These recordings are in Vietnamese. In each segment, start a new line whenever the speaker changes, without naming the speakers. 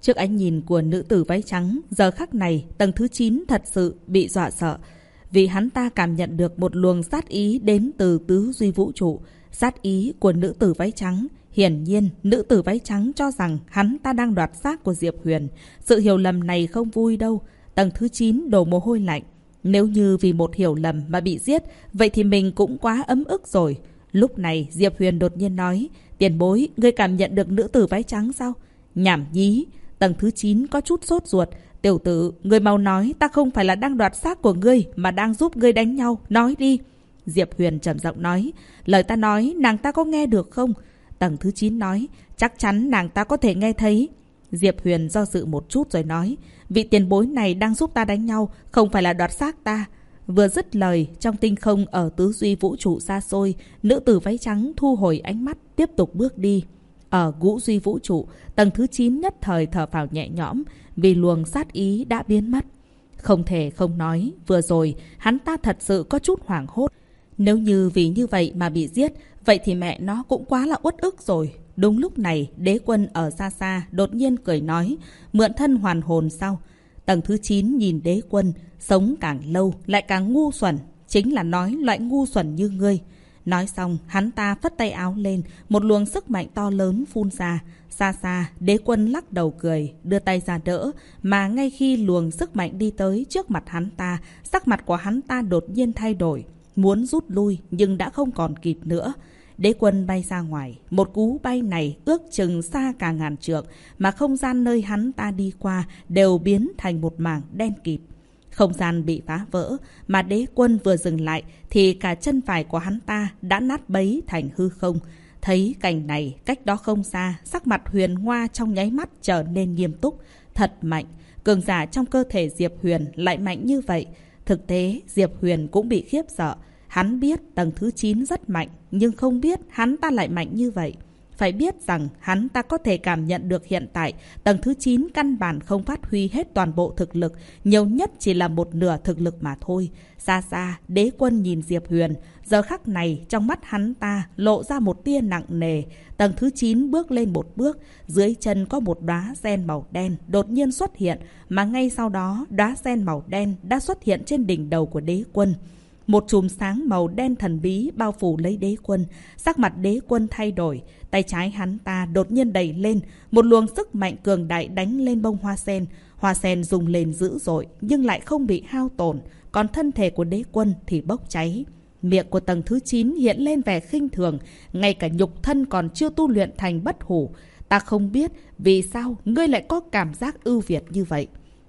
Trước ánh nhìn của nữ tử váy trắng, giờ khắc này tầng thứ 9 thật sự bị dọa sợ. Vì hắn ta cảm nhận được một luồng sát ý đến từ tứ duy vũ trụ. Sát ý của nữ tử váy trắng. Hiển nhiên, nữ tử váy trắng cho rằng hắn ta đang đoạt xác của Diệp Huyền. Sự hiểu lầm này không vui đâu. Tầng thứ 9 đổ mồ hôi lạnh. Nếu như vì một hiểu lầm mà bị giết, vậy thì mình cũng quá ấm ức rồi. Lúc này, Diệp Huyền đột nhiên nói, tiền bối, ngươi cảm nhận được nữ tử váy trắng sao? Nhảm nhí, Tầng thứ 9 có chút sốt ruột. Tiểu tử, người mau nói ta không phải là đang đoạt xác của ngươi mà đang giúp ngươi đánh nhau. Nói đi. Diệp Huyền trầm giọng nói. Lời ta nói nàng ta có nghe được không? Tầng thứ 9 nói. Chắc chắn nàng ta có thể nghe thấy. Diệp Huyền do dự một chút rồi nói. Vị tiền bối này đang giúp ta đánh nhau, không phải là đoạt xác ta. Vừa dứt lời, trong tinh không ở tứ duy vũ trụ xa xôi, nữ tử váy trắng thu hồi ánh mắt, tiếp tục bước đi. Ở ngũ duy vũ trụ, tầng thứ 9 nhất thời thở vào nhẹ nhõm vì luồng sát ý đã biến mất. Không thể không nói, vừa rồi hắn ta thật sự có chút hoảng hốt. Nếu như vì như vậy mà bị giết, vậy thì mẹ nó cũng quá là uất ức rồi. Đúng lúc này, đế quân ở xa xa đột nhiên cười nói, mượn thân hoàn hồn sau. Tầng thứ 9 nhìn đế quân, sống càng lâu lại càng ngu xuẩn, chính là nói loại ngu xuẩn như ngươi. Nói xong, hắn ta phất tay áo lên, một luồng sức mạnh to lớn phun ra. Xa xa, đế quân lắc đầu cười, đưa tay ra đỡ, mà ngay khi luồng sức mạnh đi tới trước mặt hắn ta, sắc mặt của hắn ta đột nhiên thay đổi. Muốn rút lui, nhưng đã không còn kịp nữa. Đế quân bay ra ngoài, một cú bay này ước chừng xa cả ngàn trượng, mà không gian nơi hắn ta đi qua đều biến thành một mảng đen kịt. Không gian bị phá vỡ, mà đế quân vừa dừng lại thì cả chân phải của hắn ta đã nát bấy thành hư không. Thấy cảnh này, cách đó không xa, sắc mặt huyền hoa trong nháy mắt trở nên nghiêm túc. Thật mạnh, cường giả trong cơ thể Diệp Huyền lại mạnh như vậy. Thực tế, Diệp Huyền cũng bị khiếp sợ. Hắn biết tầng thứ 9 rất mạnh, nhưng không biết hắn ta lại mạnh như vậy. Phải biết rằng hắn ta có thể cảm nhận được hiện tại tầng thứ 9 căn bản không phát huy hết toàn bộ thực lực, nhiều nhất chỉ là một nửa thực lực mà thôi. Xa xa, đế quân nhìn Diệp Huyền, giờ khắc này trong mắt hắn ta lộ ra một tia nặng nề. Tầng thứ 9 bước lên một bước, dưới chân có một đóa sen màu đen đột nhiên xuất hiện, mà ngay sau đó đóa sen màu đen đã xuất hiện trên đỉnh đầu của đế quân. Một chùm sáng màu đen thần bí bao phủ lấy đế quân. Sắc mặt đế quân thay đổi. Tay trái hắn ta đột nhiên đẩy lên. Một luồng sức mạnh cường đại đánh lên bông hoa sen. Hoa sen dùng lên dữ dội, nhưng lại không bị hao tổn. Còn thân thể của đế quân thì bốc cháy. Miệng của tầng thứ 9 hiện lên vẻ khinh thường. Ngay cả nhục thân còn chưa tu luyện thành bất hủ. Ta không biết vì sao ngươi lại có cảm giác ưu việt như vậy.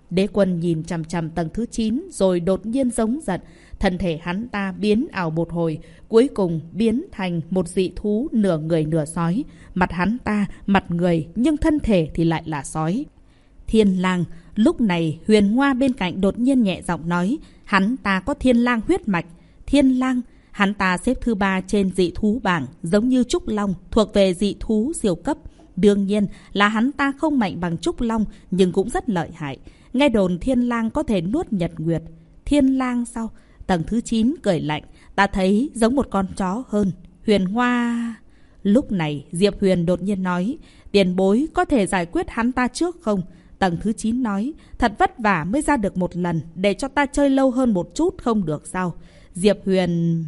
Đế quân nhìn chằm chằm tầng thứ 9 rồi đột nhiên giống giận. Thân thể hắn ta biến ảo một hồi, cuối cùng biến thành một dị thú nửa người nửa sói. Mặt hắn ta, mặt người, nhưng thân thể thì lại là sói. Thiên lang, lúc này huyền hoa bên cạnh đột nhiên nhẹ giọng nói, hắn ta có thiên lang huyết mạch. Thiên lang, hắn ta xếp thứ ba trên dị thú bảng, giống như Trúc Long, thuộc về dị thú siêu cấp. Đương nhiên là hắn ta không mạnh bằng Trúc Long, nhưng cũng rất lợi hại. Nghe đồn thiên lang có thể nuốt nhật nguyệt. Thiên lang sao? Tầng thứ 9 cười lạnh. Ta thấy giống một con chó hơn. Huyền Hoa... Lúc này, Diệp Huyền đột nhiên nói, tiền bối có thể giải quyết hắn ta trước không? Tầng thứ 9 nói, thật vất vả mới ra được một lần, để cho ta chơi lâu hơn một chút không được sao? Diệp Huyền...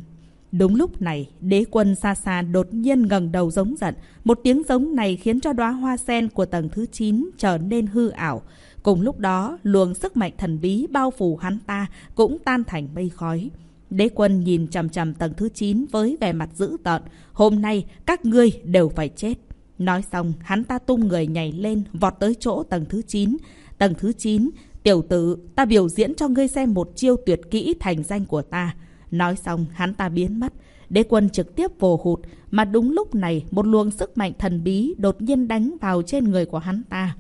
Đúng lúc này, đế quân xa xa đột nhiên ngẩng đầu giống giận. Một tiếng giống này khiến cho đóa hoa sen của tầng thứ 9 trở nên hư ảo. Cùng lúc đó, luồng sức mạnh thần bí bao phủ hắn ta cũng tan thành mây khói. Đế quân nhìn chằm chằm tầng thứ 9 với vẻ mặt dữ tợn. Hôm nay, các ngươi đều phải chết. Nói xong, hắn ta tung người nhảy lên, vọt tới chỗ tầng thứ 9. Tầng thứ 9, tiểu tử, ta biểu diễn cho ngươi xem một chiêu tuyệt kỹ thành danh của ta. Nói xong, hắn ta biến mất. Đế quân trực tiếp vồ hụt, mà đúng lúc này, một luồng sức mạnh thần bí đột nhiên đánh vào trên người của hắn ta.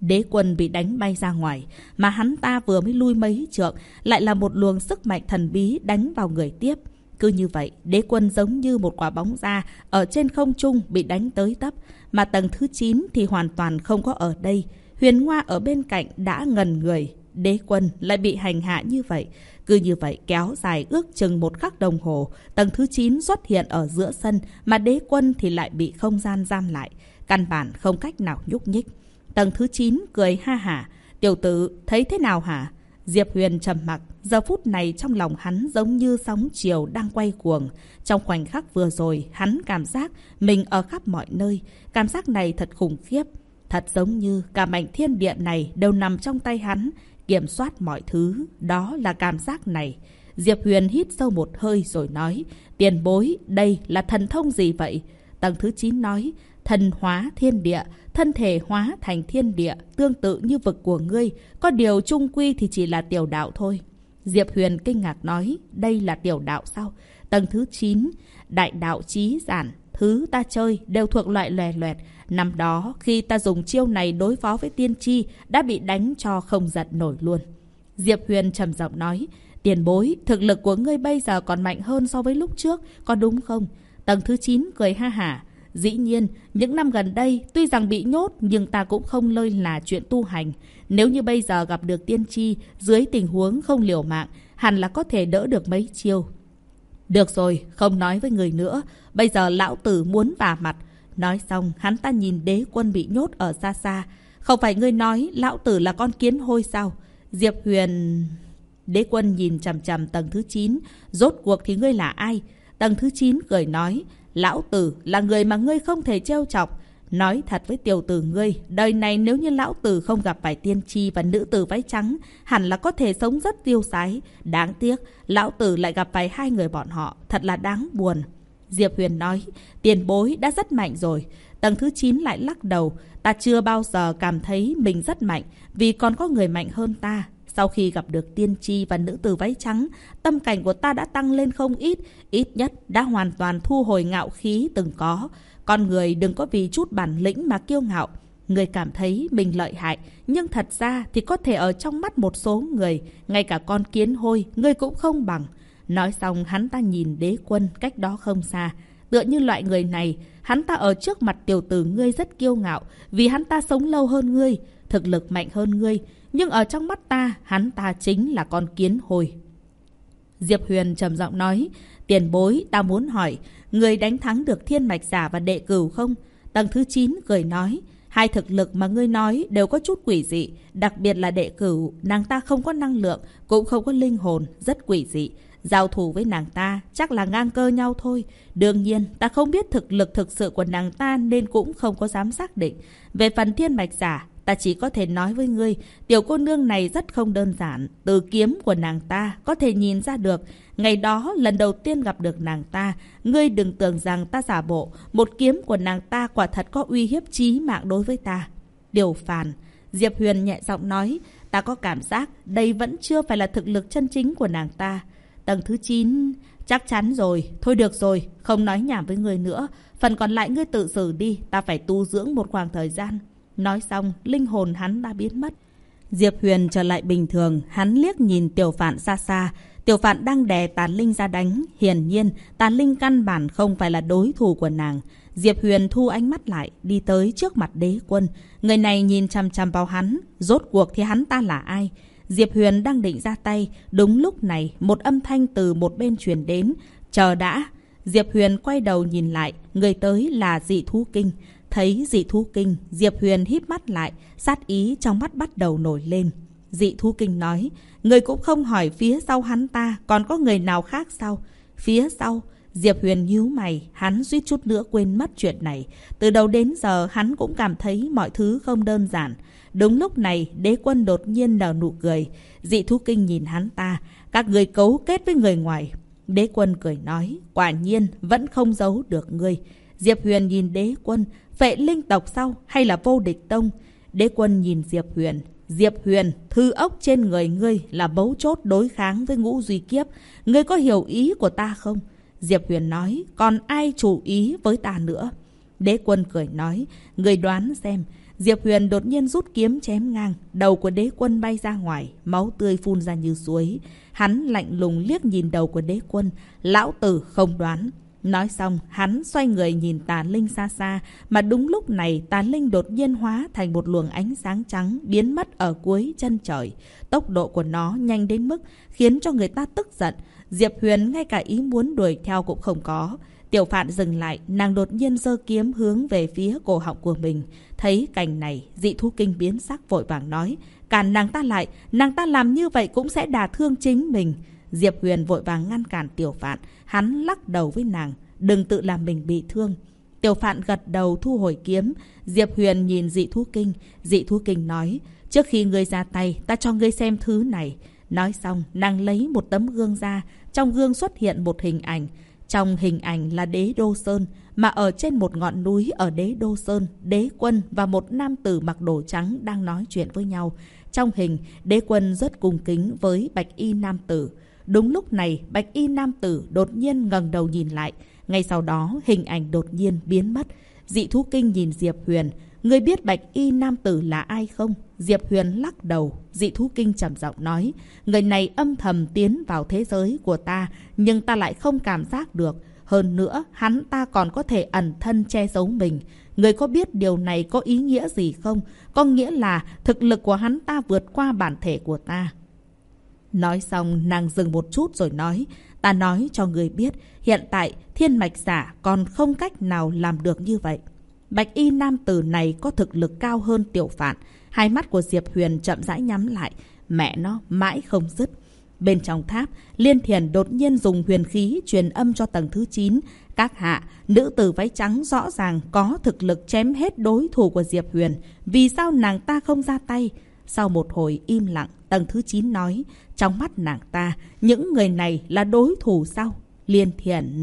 Đế quân bị đánh bay ra ngoài, mà hắn ta vừa mới lui mấy trượng, lại là một luồng sức mạnh thần bí đánh vào người tiếp. Cứ như vậy, đế quân giống như một quả bóng da ở trên không trung bị đánh tới tấp, mà tầng thứ 9 thì hoàn toàn không có ở đây. Huyền Hoa ở bên cạnh đã ngần người, đế quân lại bị hành hạ như vậy. Cứ như vậy kéo dài ước chừng một khắc đồng hồ, tầng thứ 9 xuất hiện ở giữa sân, mà đế quân thì lại bị không gian giam lại. Căn bản không cách nào nhúc nhích. Tầng thứ 9 cười ha hả. Tiểu tử, thấy thế nào hả? Diệp Huyền trầm mặc, giờ phút này trong lòng hắn giống như sóng chiều đang quay cuồng. Trong khoảnh khắc vừa rồi, hắn cảm giác mình ở khắp mọi nơi. Cảm giác này thật khủng khiếp. Thật giống như cả mảnh thiên địa này đều nằm trong tay hắn, kiểm soát mọi thứ. Đó là cảm giác này. Diệp Huyền hít sâu một hơi rồi nói, tiền bối, đây là thần thông gì vậy? Tầng thứ 9 nói, thần hóa thiên địa, thân thể hóa thành thiên địa, tương tự như vực của ngươi, có điều trung quy thì chỉ là tiểu đạo thôi. Diệp Huyền kinh ngạc nói, đây là tiểu đạo sao? Tầng thứ 9, đại đạo trí giản, thứ ta chơi đều thuộc loại lòe loẹt. Năm đó, khi ta dùng chiêu này đối phó với tiên tri, đã bị đánh cho không giật nổi luôn. Diệp Huyền trầm giọng nói, tiền bối, thực lực của ngươi bây giờ còn mạnh hơn so với lúc trước, có đúng không? Tầng thứ 9 cười ha hả, Dĩ nhiên, những năm gần đây, tuy rằng bị nhốt nhưng ta cũng không lơi là chuyện tu hành. Nếu như bây giờ gặp được tiên tri, dưới tình huống không liều mạng, hẳn là có thể đỡ được mấy chiêu. Được rồi, không nói với người nữa. Bây giờ lão tử muốn vả mặt. Nói xong, hắn ta nhìn đế quân bị nhốt ở xa xa. Không phải ngươi nói lão tử là con kiến hôi sao? Diệp Huyền... Đế quân nhìn chằm chằm tầng thứ 9. Rốt cuộc thì ngươi là ai? Tầng thứ 9 cười nói. Lão tử là người mà ngươi không thể trêu chọc. Nói thật với tiểu tử ngươi, đời này nếu như lão tử không gặp phải tiên tri và nữ tử váy trắng, hẳn là có thể sống rất tiêu sái. Đáng tiếc, lão tử lại gặp phải hai người bọn họ, thật là đáng buồn. Diệp Huyền nói, tiền bối đã rất mạnh rồi. Tầng thứ 9 lại lắc đầu, ta chưa bao giờ cảm thấy mình rất mạnh, vì còn có người mạnh hơn ta. Sau khi gặp được tiên tri và nữ tử váy trắng, tâm cảnh của ta đã tăng lên không ít, ít nhất đã hoàn toàn thu hồi ngạo khí từng có. Con người đừng có vì chút bản lĩnh mà kiêu ngạo. Người cảm thấy mình lợi hại, nhưng thật ra thì có thể ở trong mắt một số người, ngay cả con kiến hôi, người cũng không bằng. Nói xong hắn ta nhìn đế quân cách đó không xa. Tựa như loại người này, hắn ta ở trước mặt tiểu tử ngươi rất kiêu ngạo, vì hắn ta sống lâu hơn ngươi, thực lực mạnh hơn ngươi, nhưng ở trong mắt ta, hắn ta chính là con kiến hồi. Diệp Huyền trầm giọng nói, tiền bối, ta muốn hỏi, người đánh thắng được thiên mạch giả và đệ cửu không? Tầng thứ 9 cười nói, hai thực lực mà ngươi nói đều có chút quỷ dị, đặc biệt là đệ cửu, nàng ta không có năng lượng, cũng không có linh hồn, rất quỷ dị. Giao thủ với nàng ta chắc là ngang cơ nhau thôi. Đương nhiên, ta không biết thực lực thực sự của nàng ta nên cũng không có dám xác định. Về phần thiên mạch giả, Ta chỉ có thể nói với ngươi, tiểu cô nương này rất không đơn giản. Từ kiếm của nàng ta có thể nhìn ra được. Ngày đó, lần đầu tiên gặp được nàng ta, ngươi đừng tưởng rằng ta giả bộ. Một kiếm của nàng ta quả thật có uy hiếp chí mạng đối với ta. Điều phàn. Diệp Huyền nhẹ giọng nói, ta có cảm giác đây vẫn chưa phải là thực lực chân chính của nàng ta. Tầng thứ 9, chắc chắn rồi. Thôi được rồi, không nói nhảm với ngươi nữa. Phần còn lại ngươi tự xử đi, ta phải tu dưỡng một khoảng thời gian. Nói xong, linh hồn hắn đã biến mất. Diệp Huyền trở lại bình thường, hắn liếc nhìn tiểu phạn xa xa. Tiểu phạn đang đè tàn linh ra đánh. Hiển nhiên, tàn linh căn bản không phải là đối thủ của nàng. Diệp Huyền thu ánh mắt lại, đi tới trước mặt đế quân. Người này nhìn chằm chằm vào hắn. Rốt cuộc thì hắn ta là ai? Diệp Huyền đang định ra tay. Đúng lúc này, một âm thanh từ một bên truyền đến. Chờ đã. Diệp Huyền quay đầu nhìn lại. Người tới là dị thú kinh. Thấy dị thú kinh, Diệp Huyền híp mắt lại, sát ý trong mắt bắt đầu nổi lên. Dị thú kinh nói, người cũng không hỏi phía sau hắn ta, còn có người nào khác sao? Phía sau, Diệp Huyền nhíu mày, hắn suýt chút nữa quên mất chuyện này. Từ đầu đến giờ hắn cũng cảm thấy mọi thứ không đơn giản. Đúng lúc này, đế quân đột nhiên nở nụ cười. Dị thú kinh nhìn hắn ta, các người cấu kết với người ngoài. Đế quân cười nói, quả nhiên vẫn không giấu được ngươi. Diệp Huyền nhìn đế quân, Vệ linh tộc sau hay là vô địch tông? Đế quân nhìn Diệp Huyền. Diệp Huyền, thư ốc trên người ngươi là bấu chốt đối kháng với ngũ duy kiếp. Ngươi có hiểu ý của ta không? Diệp Huyền nói, còn ai chủ ý với ta nữa? Đế quân cười nói, ngươi đoán xem, Diệp Huyền đột nhiên rút kiếm chém ngang, đầu của đế quân bay ra ngoài, máu tươi phun ra như suối. Hắn lạnh lùng liếc nhìn đầu của đế quân, lão tử không đoán. Nói xong, hắn xoay người nhìn tà linh xa xa, mà đúng lúc này tà linh đột nhiên hóa thành một luồng ánh sáng trắng biến mất ở cuối chân trời. Tốc độ của nó nhanh đến mức khiến cho người ta tức giận. Diệp Huyền ngay cả ý muốn đuổi theo cũng không có. Tiểu phạn dừng lại, nàng đột nhiên giơ kiếm hướng về phía cổ họng của mình. Thấy cảnh này, dị thú kinh biến sắc vội vàng nói. Cản nàng ta lại, nàng ta làm như vậy cũng sẽ đả thương chính mình. Diệp Huyền vội vàng ngăn cản tiểu phạn. Hắn lắc đầu với nàng. Đừng tự làm mình bị thương. Tiểu phạn gật đầu thu hồi kiếm. Diệp Huyền nhìn dị thú kinh. Dị thú kinh nói. Trước khi ngươi ra tay, ta cho ngươi xem thứ này. Nói xong, nàng lấy một tấm gương ra. Trong gương xuất hiện một hình ảnh. Trong hình ảnh là đế Đô Sơn, mà ở trên một ngọn núi ở đế Đô Sơn, đế quân và một nam tử mặc đồ trắng đang nói chuyện với nhau. Trong hình, đế quân rất cung kính với bạch y nam tử. Đúng lúc này, bạch y nam tử đột nhiên ngẩng đầu nhìn lại. Ngay sau đó, hình ảnh đột nhiên biến mất. Dị thú kinh nhìn Diệp Huyền. Người biết bạch y nam tử là ai không? Diệp Huyền lắc đầu. Dị thú kinh trầm giọng nói. Người này âm thầm tiến vào thế giới của ta, nhưng ta lại không cảm giác được. Hơn nữa, hắn ta còn có thể ẩn thân che giấu mình. Người có biết điều này có ý nghĩa gì không? Có nghĩa là thực lực của hắn ta vượt qua bản thể của ta. Nói xong, nàng dừng một chút rồi nói. Ta nói cho người biết, hiện tại thiên mạch giả còn không cách nào làm được như vậy. Bạch y nam tử này có thực lực cao hơn tiểu phạn. Hai mắt của Diệp Huyền chậm rãi nhắm lại. Mẹ nó mãi không dứt. Bên trong tháp, Liên Thiền đột nhiên dùng huyền khí truyền âm cho tầng thứ 9. Các hạ, nữ tử váy trắng rõ ràng có thực lực chém hết đối thủ của Diệp Huyền. Vì sao nàng ta không ra tay? Sau một hồi im lặng, tầng thứ 9 nói, trong mắt nàng ta, những người này là đối thủ sao? Liên Thiền...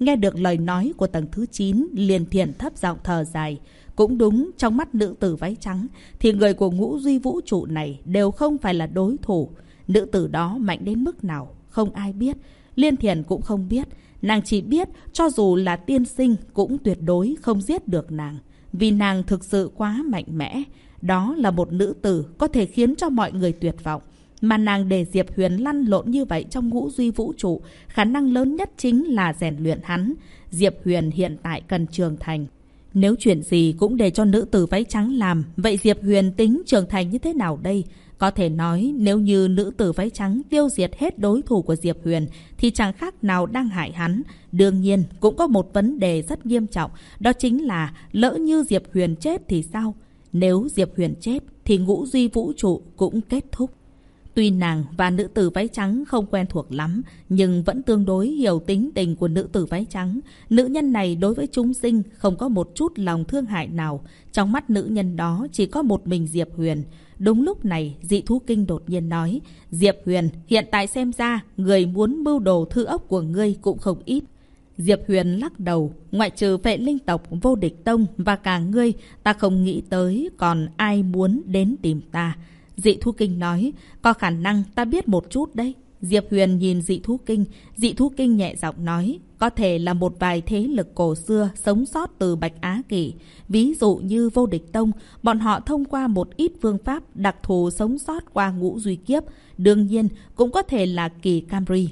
Nghe được lời nói của tầng thứ 9, Liên Thiền thấp giọng thở dài. Cũng đúng, trong mắt nữ tử váy trắng, thì người của ngũ duy vũ trụ này đều không phải là đối thủ. Nữ tử đó mạnh đến mức nào, không ai biết. Liên Thiền cũng không biết. Nàng chỉ biết, cho dù là tiên sinh, cũng tuyệt đối không giết được nàng. Vì nàng thực sự quá mạnh mẽ. Đó là một nữ tử có thể khiến cho mọi người tuyệt vọng. Mà nàng để Diệp Huyền lăn lộn như vậy trong ngũ duy vũ trụ, khả năng lớn nhất chính là rèn luyện hắn. Diệp Huyền hiện tại cần trưởng thành. Nếu chuyện gì cũng để cho nữ tử váy trắng làm, vậy Diệp Huyền tính trưởng thành như thế nào đây? Có thể nói nếu như nữ tử váy trắng tiêu diệt hết đối thủ của Diệp Huyền thì chẳng khác nào đang hại hắn. Đương nhiên cũng có một vấn đề rất nghiêm trọng, đó chính là lỡ như Diệp Huyền chết thì sao? Nếu Diệp Huyền chết thì ngũ duy vũ trụ cũng kết thúc. Tuy nàng và nữ tử váy trắng không quen thuộc lắm, nhưng vẫn tương đối hiểu tính tình của nữ tử váy trắng. Nữ nhân này đối với chúng sinh không có một chút lòng thương hại nào. Trong mắt nữ nhân đó chỉ có một mình Diệp Huyền. Đúng lúc này, dị thú kinh đột nhiên nói, Diệp Huyền, hiện tại xem ra, người muốn mưu đồ thư ốc của ngươi cũng không ít. Diệp Huyền lắc đầu, ngoại trừ vệ linh tộc vô địch tông và cả ngươi, ta không nghĩ tới còn ai muốn đến tìm ta. Dị thú kinh nói, có khả năng ta biết một chút đấy. Diệp Huyền nhìn dị thú kinh, dị thú kinh nhẹ giọng nói, có thể là một vài thế lực cổ xưa sống sót từ Bạch Á Kỳ. Ví dụ như vô địch tông, bọn họ thông qua một ít phương pháp đặc thù sống sót qua ngũ duy kiếp. Đương nhiên, cũng có thể là kỳ Camry.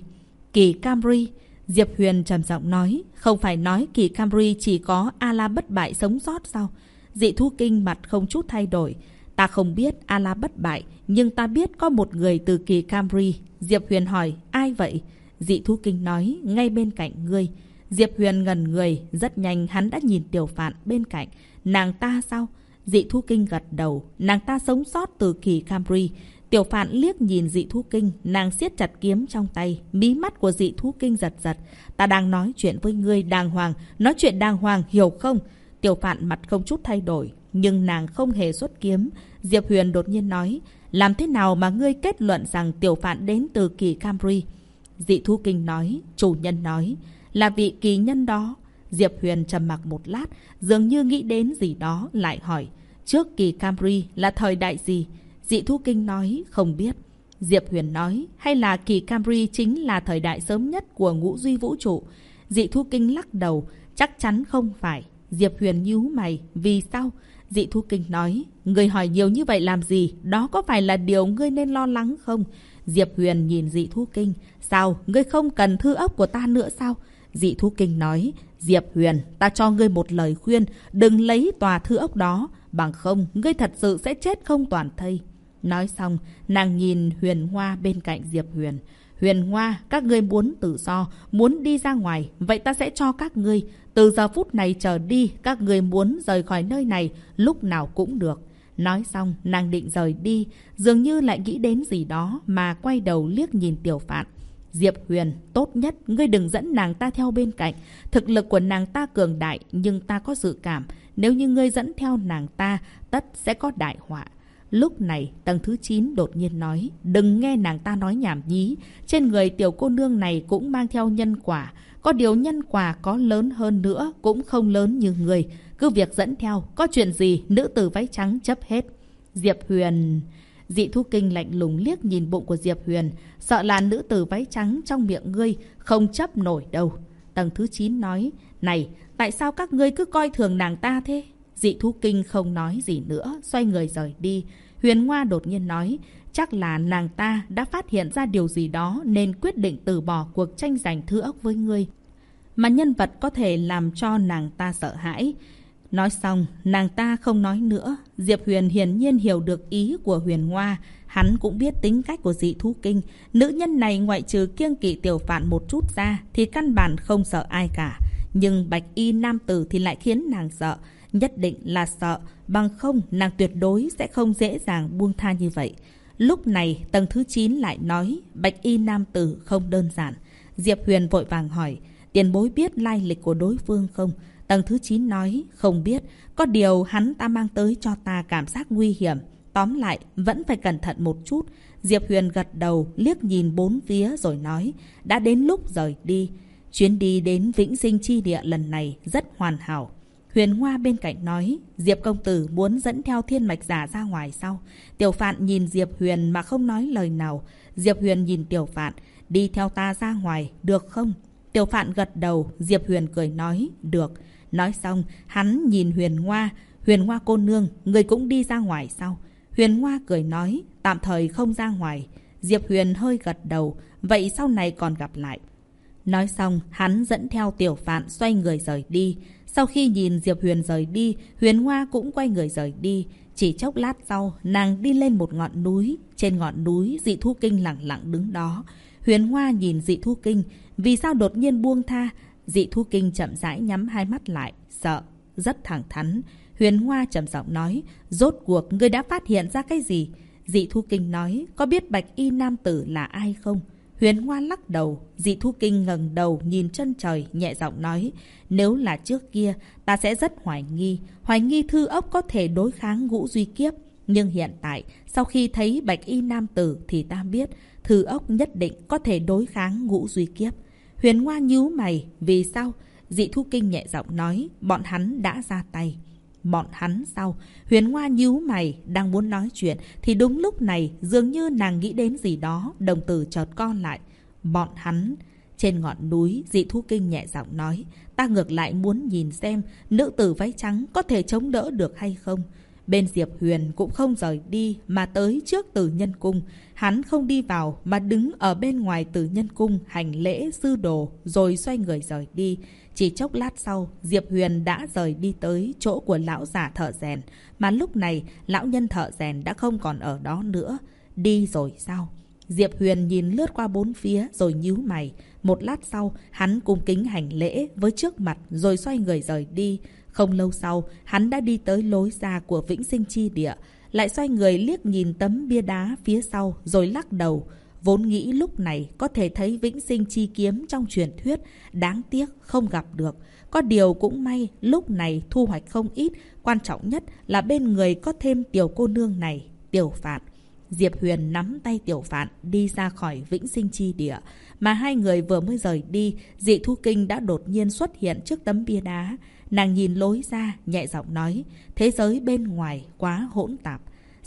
Kỳ Camry, Diệp Huyền trầm giọng nói, không phải nói kỳ Camry chỉ có A-la bất bại sống sót sao? Dị Thu kinh mặt không chút thay đổi. Ta không biết A-la bất bại, nhưng ta biết có một người từ kỳ Camry. Diệp Huyền hỏi, ai vậy? Dị Thu kinh nói, ngay bên cạnh ngươi. Diệp Huyền ngần người, rất nhanh hắn đã nhìn tiểu phạn bên cạnh. Nàng ta sao? Dị Thu kinh gật đầu, nàng ta sống sót từ kỳ Camry. Tiểu phạn liếc nhìn dị thú kinh, nàng siết chặt kiếm trong tay, mí mắt của dị thú kinh giật giật. Ta đang nói chuyện với ngươi đàng hoàng, nói chuyện đàng hoàng, hiểu không? Tiểu phạn mặt không chút thay đổi, nhưng nàng không hề xuất kiếm. Diệp Huyền đột nhiên nói, làm thế nào mà ngươi kết luận rằng tiểu phạn đến từ kỳ Camry? Dị thú kinh nói, chủ nhân nói, là vị kỳ nhân đó. Diệp Huyền trầm mặc một lát, dường như nghĩ đến gì đó, lại hỏi, trước kỳ Camry là thời đại gì? Dị thú kinh nói, không biết. Diệp Huyền nói, hay là kỳ Camry chính là thời đại sớm nhất của ngũ duy vũ trụ? Dị thú kinh lắc đầu, chắc chắn không phải. Diệp Huyền nhíu mày, vì sao? Dị Thu Kinh nói, người hỏi nhiều như vậy làm gì? Đó có phải là điều ngươi nên lo lắng không? Diệp Huyền nhìn Dị Thu Kinh, sao? Ngươi không cần thư ốc của ta nữa sao? Dị Thu Kinh nói, Diệp Huyền, ta cho ngươi một lời khuyên, đừng lấy tòa thư ốc đó, bằng không, ngươi thật sự sẽ chết không toàn thây. Nói xong, nàng nhìn Huyền Hoa bên cạnh Diệp Huyền. Huyền Hoa, các ngươi muốn tự do, muốn đi ra ngoài, vậy ta sẽ cho các ngươi. Từ giờ phút này trở đi, các ngươi muốn rời khỏi nơi này, lúc nào cũng được. Nói xong, nàng định rời đi, dường như lại nghĩ đến gì đó mà quay đầu liếc nhìn tiểu phạn. Diệp Huyền, tốt nhất, ngươi đừng dẫn nàng ta theo bên cạnh. Thực lực của nàng ta cường đại, nhưng ta có dự cảm. Nếu như ngươi dẫn theo nàng ta, tất sẽ có đại họa. Lúc này, tầng thứ 9 đột nhiên nói, đừng nghe nàng ta nói nhảm nhí. Trên người tiểu cô nương này cũng mang theo nhân quả. Có điều nhân quả có lớn hơn nữa, cũng không lớn như người. Cứ việc dẫn theo, có chuyện gì, nữ tử váy trắng chấp hết. Diệp Huyền... Dị thu kinh lạnh lùng liếc nhìn bụng của Diệp Huyền, sợ là nữ tử váy trắng trong miệng ngươi, không chấp nổi đâu. Tầng thứ 9 nói, này, tại sao các ngươi cứ coi thường nàng ta thế? Dị thú kinh không nói gì nữa, xoay người rời đi. Huyền Ngoa đột nhiên nói, chắc là nàng ta đã phát hiện ra điều gì đó nên quyết định từ bỏ cuộc tranh giành thư ốc với ngươi. Mà nhân vật có thể làm cho nàng ta sợ hãi. Nói xong, nàng ta không nói nữa. Diệp Huyền hiển nhiên hiểu được ý của Huyền Ngoa. Hắn cũng biết tính cách của dị thú kinh. Nữ nhân này ngoại trừ kiêng kỵ tiểu phạn một chút ra thì căn bản không sợ ai cả. Nhưng bạch y nam tử thì lại khiến nàng sợ. Nhất định là sợ. Bằng không, nàng tuyệt đối sẽ không dễ dàng buông tha như vậy. Lúc này, tầng thứ 9 lại nói bạch y nam tử không đơn giản. Diệp Huyền vội vàng hỏi, tiền bối biết lai lịch của đối phương không? Tầng thứ 9 nói, không biết, có điều hắn ta mang tới cho ta cảm giác nguy hiểm. Tóm lại, vẫn phải cẩn thận một chút. Diệp Huyền gật đầu, liếc nhìn bốn phía rồi nói, đã đến lúc rời đi. Chuyến đi đến Vĩnh Sinh Chi Địa lần này rất hoàn hảo. Huyền Hoa bên cạnh nói, Diệp công tử muốn dẫn theo thiên mạch giả ra ngoài sau. Tiểu Phạn nhìn Diệp Huyền mà không nói lời nào. Diệp Huyền nhìn Tiểu Phạn, đi theo ta ra ngoài, được không? Tiểu Phạn gật đầu, Diệp Huyền cười nói, được. Nói xong, hắn nhìn Huyền Hoa. Huyền Hoa cô nương, người cũng đi ra ngoài sau. Huyền Hoa cười nói, tạm thời không ra ngoài. Diệp Huyền hơi gật đầu, vậy sau này còn gặp lại. Nói xong, hắn dẫn theo tiểu phạn xoay người rời đi. Sau khi nhìn Diệp Huyền rời đi, Huyền Hoa cũng quay người rời đi. Chỉ chốc lát sau, nàng đi lên một ngọn núi. Trên ngọn núi, dị thu kinh lặng lặng đứng đó. Huyền Hoa nhìn dị thu kinh, vì sao đột nhiên buông tha, Dị Thu Kinh chậm rãi nhắm hai mắt lại, sợ, rất thẳng thắn. Huyền Hoa trầm giọng nói, rốt cuộc ngươi đã phát hiện ra cái gì? Dị Thu Kinh nói, có biết bạch y nam tử là ai không? Huyền Hoa lắc đầu, Dị Thu Kinh ngẩng đầu nhìn chân trời, nhẹ giọng nói, nếu là trước kia, ta sẽ rất hoài nghi, hoài nghi thư ốc có thể đối kháng ngũ duy kiếp. Nhưng hiện tại, sau khi thấy bạch y nam tử thì ta biết, thư ốc nhất định có thể đối kháng ngũ duy kiếp. Huyền Hoa nhíu mày, vì sao? Dị Thu Kinh nhẹ giọng nói, bọn hắn đã ra tay. Bọn hắn sao? Huyền Hoa nhíu mày, đang muốn nói chuyện, thì đúng lúc này, dường như nàng nghĩ đến gì đó, đồng tử chợt con lại. Bọn hắn... Trên ngọn núi, dị thu kinh nhẹ giọng nói, ta ngược lại muốn nhìn xem nữ tử váy trắng có thể chống đỡ được hay không. Bên Diệp Huyền cũng không rời đi mà tới trước tử nhân cung. Hắn không đi vào mà đứng ở bên ngoài tử nhân cung hành lễ sư đồ rồi xoay người rời đi. Chỉ chốc lát sau, Diệp Huyền đã rời đi tới chỗ của lão giả thợ rèn. Mà lúc này, lão nhân thợ rèn đã không còn ở đó nữa. Đi rồi sao? Diệp Huyền nhìn lướt qua bốn phía rồi nhíu mày. Một lát sau, hắn cung kính hành lễ với trước mặt rồi xoay người rời đi. Không lâu sau, hắn đã đi tới lối ra của Vĩnh Sinh Chi Địa, lại xoay người liếc nhìn tấm bia đá phía sau rồi lắc đầu. Vốn nghĩ lúc này có thể thấy Vĩnh Sinh Chi Kiếm trong truyền thuyết, đáng tiếc không gặp được. Có điều cũng may, lúc này thu hoạch không ít, quan trọng nhất là bên người có thêm tiểu cô nương này, tiểu phạn. Diệp Huyền nắm tay tiểu phạn đi ra khỏi Vĩnh Sinh Chi Địa. Mà hai người vừa mới rời đi, dị thu kinh đã đột nhiên xuất hiện trước tấm bia đá. Nàng nhìn lối ra, nhẹ giọng nói, thế giới bên ngoài quá hỗn tạp.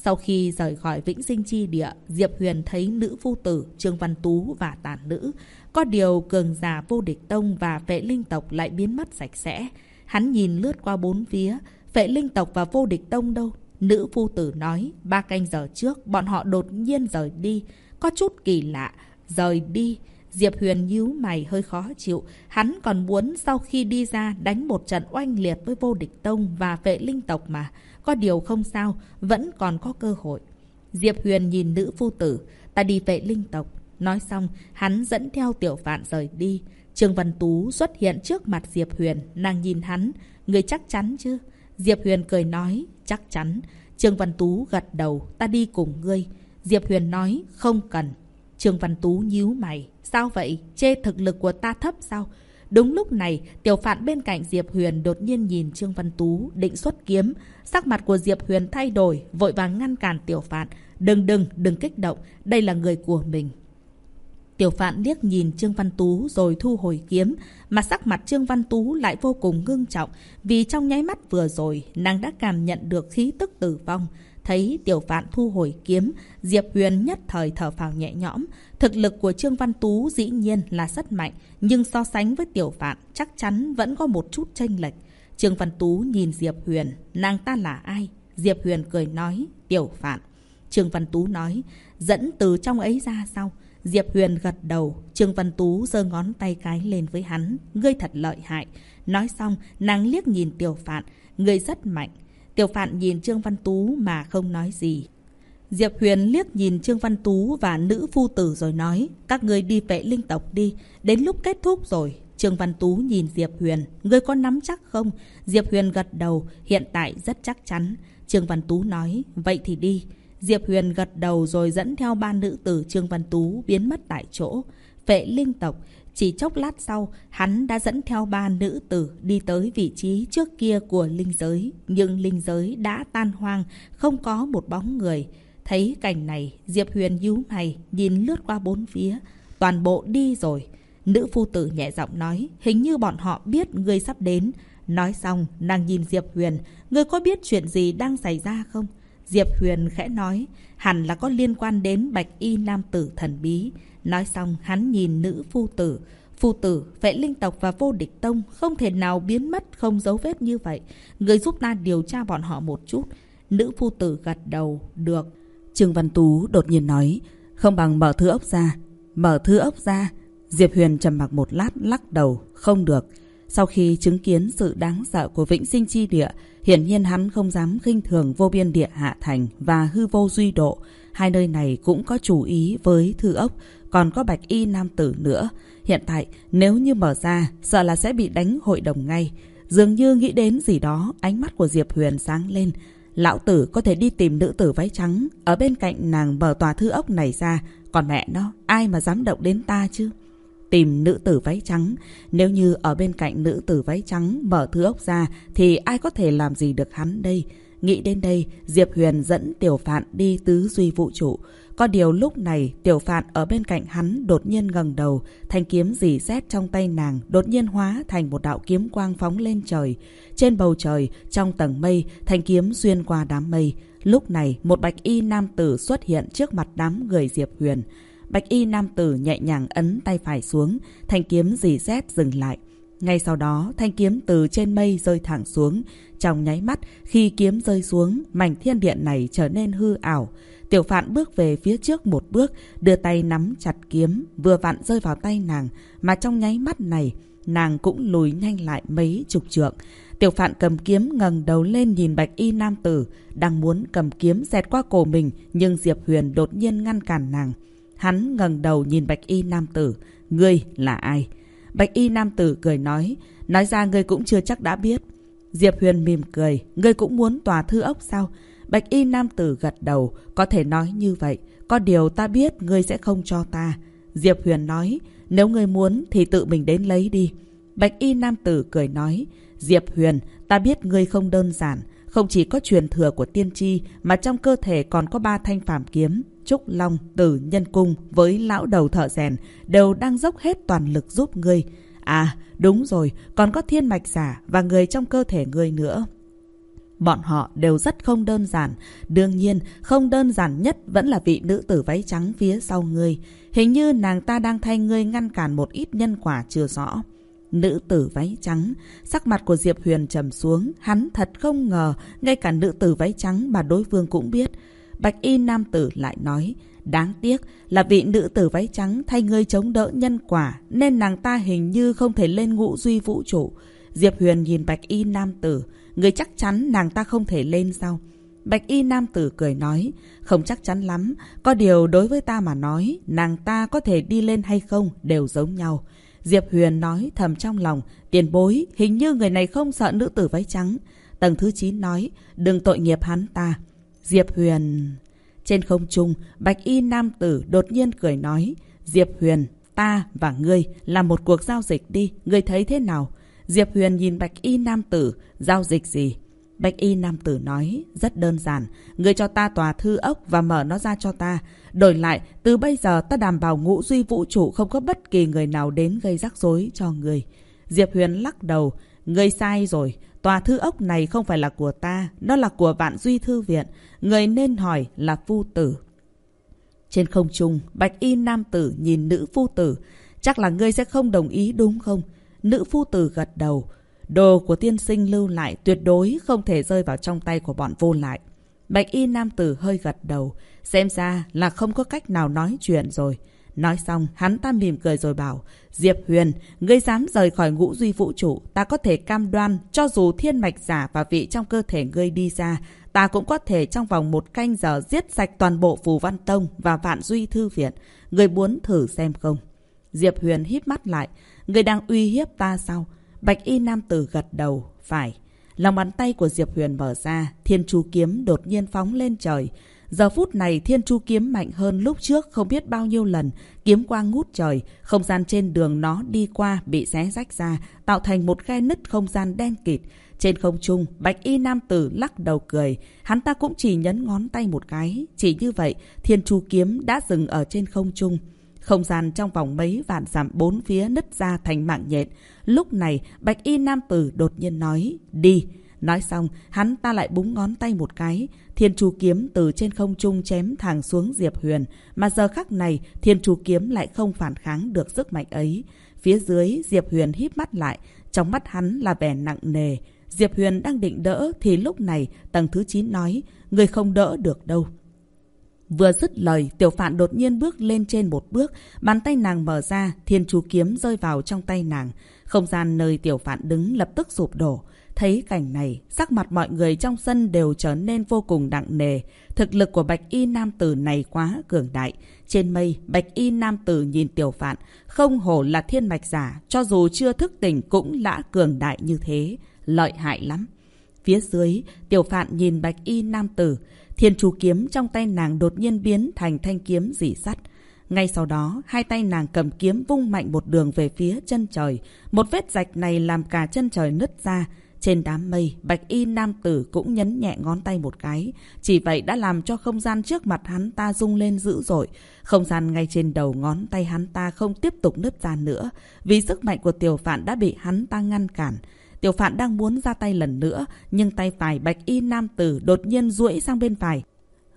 Sau khi rời khỏi Vĩnh Sinh Chi Địa, Diệp Huyền thấy nữ phu tử Trương Văn Tú và tàn nữ. Có điều cường giả vô địch tông và vệ linh tộc lại biến mất sạch sẽ. Hắn nhìn lướt qua bốn phía, vệ linh tộc và vô địch tông đâu? Nữ phu tử nói, ba canh giờ trước, bọn họ đột nhiên rời đi. Có chút kỳ lạ, rời đi. Diệp Huyền nhíu mày hơi khó chịu. Hắn còn muốn sau khi đi ra đánh một trận oanh liệt với vô địch tông và vệ linh tộc mà. Có điều không sao, vẫn còn có cơ hội. Diệp Huyền nhìn nữ phu tử, ta đi vệ linh tộc. Nói xong, hắn dẫn theo tiểu phạn rời đi. Trương Văn Tú xuất hiện trước mặt Diệp Huyền, nàng nhìn hắn. Người chắc chắn chứ? Diệp Huyền cười nói, chắc chắn. Trương Văn Tú gật đầu, ta đi cùng ngươi. Diệp Huyền nói, không cần. Trương Văn Tú nhíu mày, sao vậy? Chê thực lực của ta thấp sao? Đúng lúc này, tiểu phạn bên cạnh Diệp Huyền đột nhiên nhìn Trương Văn Tú định xuất kiếm. Sắc mặt của Diệp Huyền thay đổi, vội vàng ngăn cản tiểu phạn. Đừng đừng, đừng kích động, đây là người của mình. Tiểu phạn liếc nhìn Trương Văn Tú rồi thu hồi kiếm, mà sắc mặt Trương Văn Tú lại vô cùng ngưng trọng, vì trong nháy mắt vừa rồi, nàng đã cảm nhận được khí tức tử vong. Thấy tiểu phạn thu hồi kiếm, Diệp Huyền nhất thời thở phào nhẹ nhõm. Thực lực của Trương Văn Tú dĩ nhiên là rất mạnh, nhưng so sánh với tiểu phạn chắc chắn vẫn có một chút chênh lệch. Trương Văn Tú nhìn Diệp Huyền, nàng ta là ai? Diệp Huyền cười nói, tiểu phạn. Trương Văn Tú nói, dẫn từ trong ấy ra sau. Diệp Huyền gật đầu, Trương Văn Tú giơ ngón tay cái lên với hắn, ngươi thật lợi hại. Nói xong, nàng liếc nhìn tiểu phạn, ngươi rất mạnh. Tiểu phạn nhìn Trương Văn Tú mà không nói gì. Diệp Huyền liếc nhìn Trương Văn Tú và nữ phu tử rồi nói, các người đi vệ linh tộc đi, đến lúc kết thúc rồi. Trương Văn Tú nhìn Diệp Huyền, ngươi có nắm chắc không? Diệp Huyền gật đầu, hiện tại rất chắc chắn. Trương Văn Tú nói, vậy thì đi. Diệp Huyền gật đầu rồi dẫn theo ba nữ tử Trương Văn Tú biến mất tại chỗ. Vệ linh tộc, chỉ chốc lát sau, hắn đã dẫn theo ba nữ tử đi tới vị trí trước kia của linh giới. Nhưng linh giới đã tan hoang, không có một bóng người. Thấy cảnh này, Diệp Huyền nhíu mày, nhìn lướt qua bốn phía. Toàn bộ đi rồi. Nữ phu tử nhẹ giọng nói, hình như bọn họ biết người sắp đến. Nói xong, nàng nhìn Diệp Huyền, người có biết chuyện gì đang xảy ra không? Diệp Huyền khẽ nói, hẳn là có liên quan đến bạch y nam tử thần bí. Nói xong, hắn nhìn nữ phu tử. Phu tử, vệ linh tộc và vô địch tông không thể nào biến mất không dấu vết như vậy. Người giúp ta điều tra bọn họ một chút. Nữ phu tử gật đầu, được. Trương Văn Tú đột nhiên nói, không bằng mở thư ốc ra. Mở thư ốc ra. Diệp Huyền trầm mặc một lát lắc đầu, không được. Sau khi chứng kiến sự đáng sợ của vĩnh sinh chi địa, hiển nhiên hắn không dám khinh thường vô biên địa hạ thành và hư vô duy độ. Hai nơi này cũng có chủ ý với thư ốc, còn có bạch y nam tử nữa. Hiện tại, nếu như mở ra, sợ là sẽ bị đánh hội đồng ngay. Dường như nghĩ đến gì đó, ánh mắt của Diệp Huyền sáng lên. Lão tử có thể đi tìm nữ tử váy trắng, ở bên cạnh nàng mở tòa thư ốc này ra. Còn mẹ nó, ai mà dám động đến ta chứ? Tìm nữ tử váy trắng, nếu như ở bên cạnh nữ tử váy trắng mở thư ốc ra thì ai có thể làm gì được hắn đây? Nghĩ đến đây, Diệp Huyền dẫn Tiểu Phạn đi tứ duy vũ trụ. Có điều lúc này, Tiểu Phạn ở bên cạnh hắn đột nhiên ngẩng đầu, thanh kiếm dì xét trong tay nàng đột nhiên hóa thành một đạo kiếm quang phóng lên trời. Trên bầu trời, trong tầng mây, thanh kiếm xuyên qua đám mây. Lúc này, một bạch y nam tử xuất hiện trước mặt đám người Diệp Huyền. Bạch y nam tử nhẹ nhàng ấn tay phải xuống, thanh kiếm dì xét dừng lại. Ngay sau đó, thanh kiếm từ trên mây rơi thẳng xuống. Trong nháy mắt, khi kiếm rơi xuống, mảnh thiên điện này trở nên hư ảo. Tiểu phạn bước về phía trước một bước, đưa tay nắm chặt kiếm, vừa vặn rơi vào tay nàng. Mà trong nháy mắt này, nàng cũng lùi nhanh lại mấy chục trượng. Tiểu phạn cầm kiếm ngẩng đầu lên nhìn bạch y nam tử, đang muốn cầm kiếm dẹt qua cổ mình, nhưng Diệp Huyền đột nhiên ngăn cản nàng. Hắn ngẩng đầu nhìn bạch y nam tử, ngươi là ai? Bạch y nam tử cười nói, nói ra ngươi cũng chưa chắc đã biết. Diệp Huyền mỉm cười, ngươi cũng muốn tòa thư ốc sao? Bạch y nam tử gật đầu, có thể nói như vậy. Có điều ta biết ngươi sẽ không cho ta. Diệp Huyền nói, nếu ngươi muốn thì tự mình đến lấy đi. Bạch y nam tử cười nói, Diệp Huyền, ta biết ngươi không đơn giản. Không chỉ có truyền thừa của tiên tri mà trong cơ thể còn có ba thanh phàm kiếm. Trúc Long, Tử Nhân Cung với lão đầu thợ rèn đều đang dốc hết toàn lực giúp ngươi. À, đúng rồi, còn có thiên mạch giả và người trong cơ thể ngươi nữa. Bọn họ đều rất không đơn giản. Đương nhiên, không đơn giản nhất vẫn là vị nữ tử váy trắng phía sau ngươi. Hình như nàng ta đang thay ngươi ngăn cản một ít nhân quả chưa rõ. Nữ tử váy trắng. Sắc mặt của Diệp Huyền trầm xuống. Hắn thật không ngờ, ngay cả nữ tử váy trắng mà đối phương cũng biết. Bạch y nam tử lại nói, đáng tiếc là vị nữ tử váy trắng thay ngươi chống đỡ nhân quả, nên nàng ta hình như không thể lên ngũ duy vũ trụ. Diệp Huyền nhìn bạch y nam tử, người chắc chắn nàng ta không thể lên sao? Bạch y nam tử cười nói, không chắc chắn lắm, có điều đối với ta mà nói, nàng ta có thể đi lên hay không đều giống nhau. Diệp Huyền nói thầm trong lòng, tiền bối, hình như người này không sợ nữ tử váy trắng. Tầng thứ 9 nói, đừng tội nghiệp hắn ta. Diệp Huyền... Trên không trung, bạch y nam tử đột nhiên cười nói, Diệp Huyền, ta và ngươi làm một cuộc giao dịch đi, ngươi thấy thế nào? Diệp Huyền nhìn bạch y nam tử, giao dịch gì? Bạch y nam tử nói, rất đơn giản, ngươi cho ta tòa thư ốc và mở nó ra cho ta. Đổi lại, từ bây giờ ta đảm bảo ngũ duy vũ trụ không có bất kỳ người nào đến gây rắc rối cho người. Diệp Huyền lắc đầu, ngươi sai rồi, tòa thư ốc này không phải là của ta, nó là của vạn duy thư viện. Người nên hỏi là phu tử. Trên không trung, bạch y nam tử nhìn nữ phu tử. Chắc là ngươi sẽ không đồng ý đúng không? Nữ phu tử gật đầu. Đồ của tiên sinh lưu lại tuyệt đối không thể rơi vào trong tay của bọn vô lại. Bạch y nam tử hơi gật đầu. Xem ra là không có cách nào nói chuyện rồi. Nói xong, hắn ta mỉm cười rồi bảo, Diệp Huyền, ngươi dám rời khỏi ngũ duy vũ trụ, ta có thể cam đoan, cho dù thiên mạch giả và vị trong cơ thể ngươi đi ra, ta cũng có thể trong vòng một canh giờ giết sạch toàn bộ phù văn tông và vạn duy thư viện. Ngươi muốn thử xem không? Diệp Huyền híp mắt lại, ngươi đang uy hiếp ta sao? Bạch y nam tử gật đầu, phải. Lòng bàn tay của Diệp Huyền mở ra, thiên chu kiếm đột nhiên phóng lên trời. Giờ phút này thiên chu kiếm mạnh hơn lúc trước không biết bao nhiêu lần, kiếm quang ngút trời, không gian trên đường nó đi qua bị xé rách ra, tạo thành một khe nứt không gian đen kịt. Trên không trung, bạch y nam tử lắc đầu cười, hắn ta cũng chỉ nhấn ngón tay một cái, chỉ như vậy, thiên chu kiếm đã dừng ở trên không trung. Không gian trong vòng mấy vạn dặm bốn phía nứt ra thành mạng nhện. Lúc này, bạch y nam tử đột nhiên nói, đi. Nói xong, hắn ta lại búng ngón tay một cái. Thiên chú kiếm từ trên không trung chém thẳng xuống Diệp Huyền. Mà giờ khắc này, thiên chú kiếm lại không phản kháng được sức mạnh ấy. Phía dưới, Diệp Huyền híp mắt lại. Trong mắt hắn là vẻ nặng nề. Diệp Huyền đang định đỡ thì lúc này tầng thứ 9 nói, người không đỡ được đâu. Vừa dứt lời, tiểu phạn đột nhiên bước lên trên một bước, bàn tay nàng mở ra, thiên chú kiếm rơi vào trong tay nàng. Không gian nơi tiểu phạn đứng lập tức sụp đổ. Thấy cảnh này, sắc mặt mọi người trong sân đều trở nên vô cùng nặng nề. Thực lực của bạch y nam tử này quá cường đại. Trên mây, bạch y nam tử nhìn tiểu phạn, không hổ là thiên mạch giả, cho dù chưa thức tỉnh cũng đã cường đại như thế. Lợi hại lắm. Phía dưới, tiểu phạn nhìn bạch y nam tử, Thiên chú kiếm trong tay nàng đột nhiên biến thành thanh kiếm dỉ sắt. Ngay sau đó, hai tay nàng cầm kiếm vung mạnh một đường về phía chân trời. Một vết rạch này làm cả chân trời nứt ra. Trên đám mây, bạch y nam tử cũng nhấn nhẹ ngón tay một cái. Chỉ vậy đã làm cho không gian trước mặt hắn ta rung lên dữ dội. Không gian ngay trên đầu ngón tay hắn ta không tiếp tục nứt ra nữa. Vì sức mạnh của tiểu phạn đã bị hắn ta ngăn cản. Tiểu phạn đang muốn ra tay lần nữa, nhưng tay phải bạch y nam tử đột nhiên duỗi sang bên phải.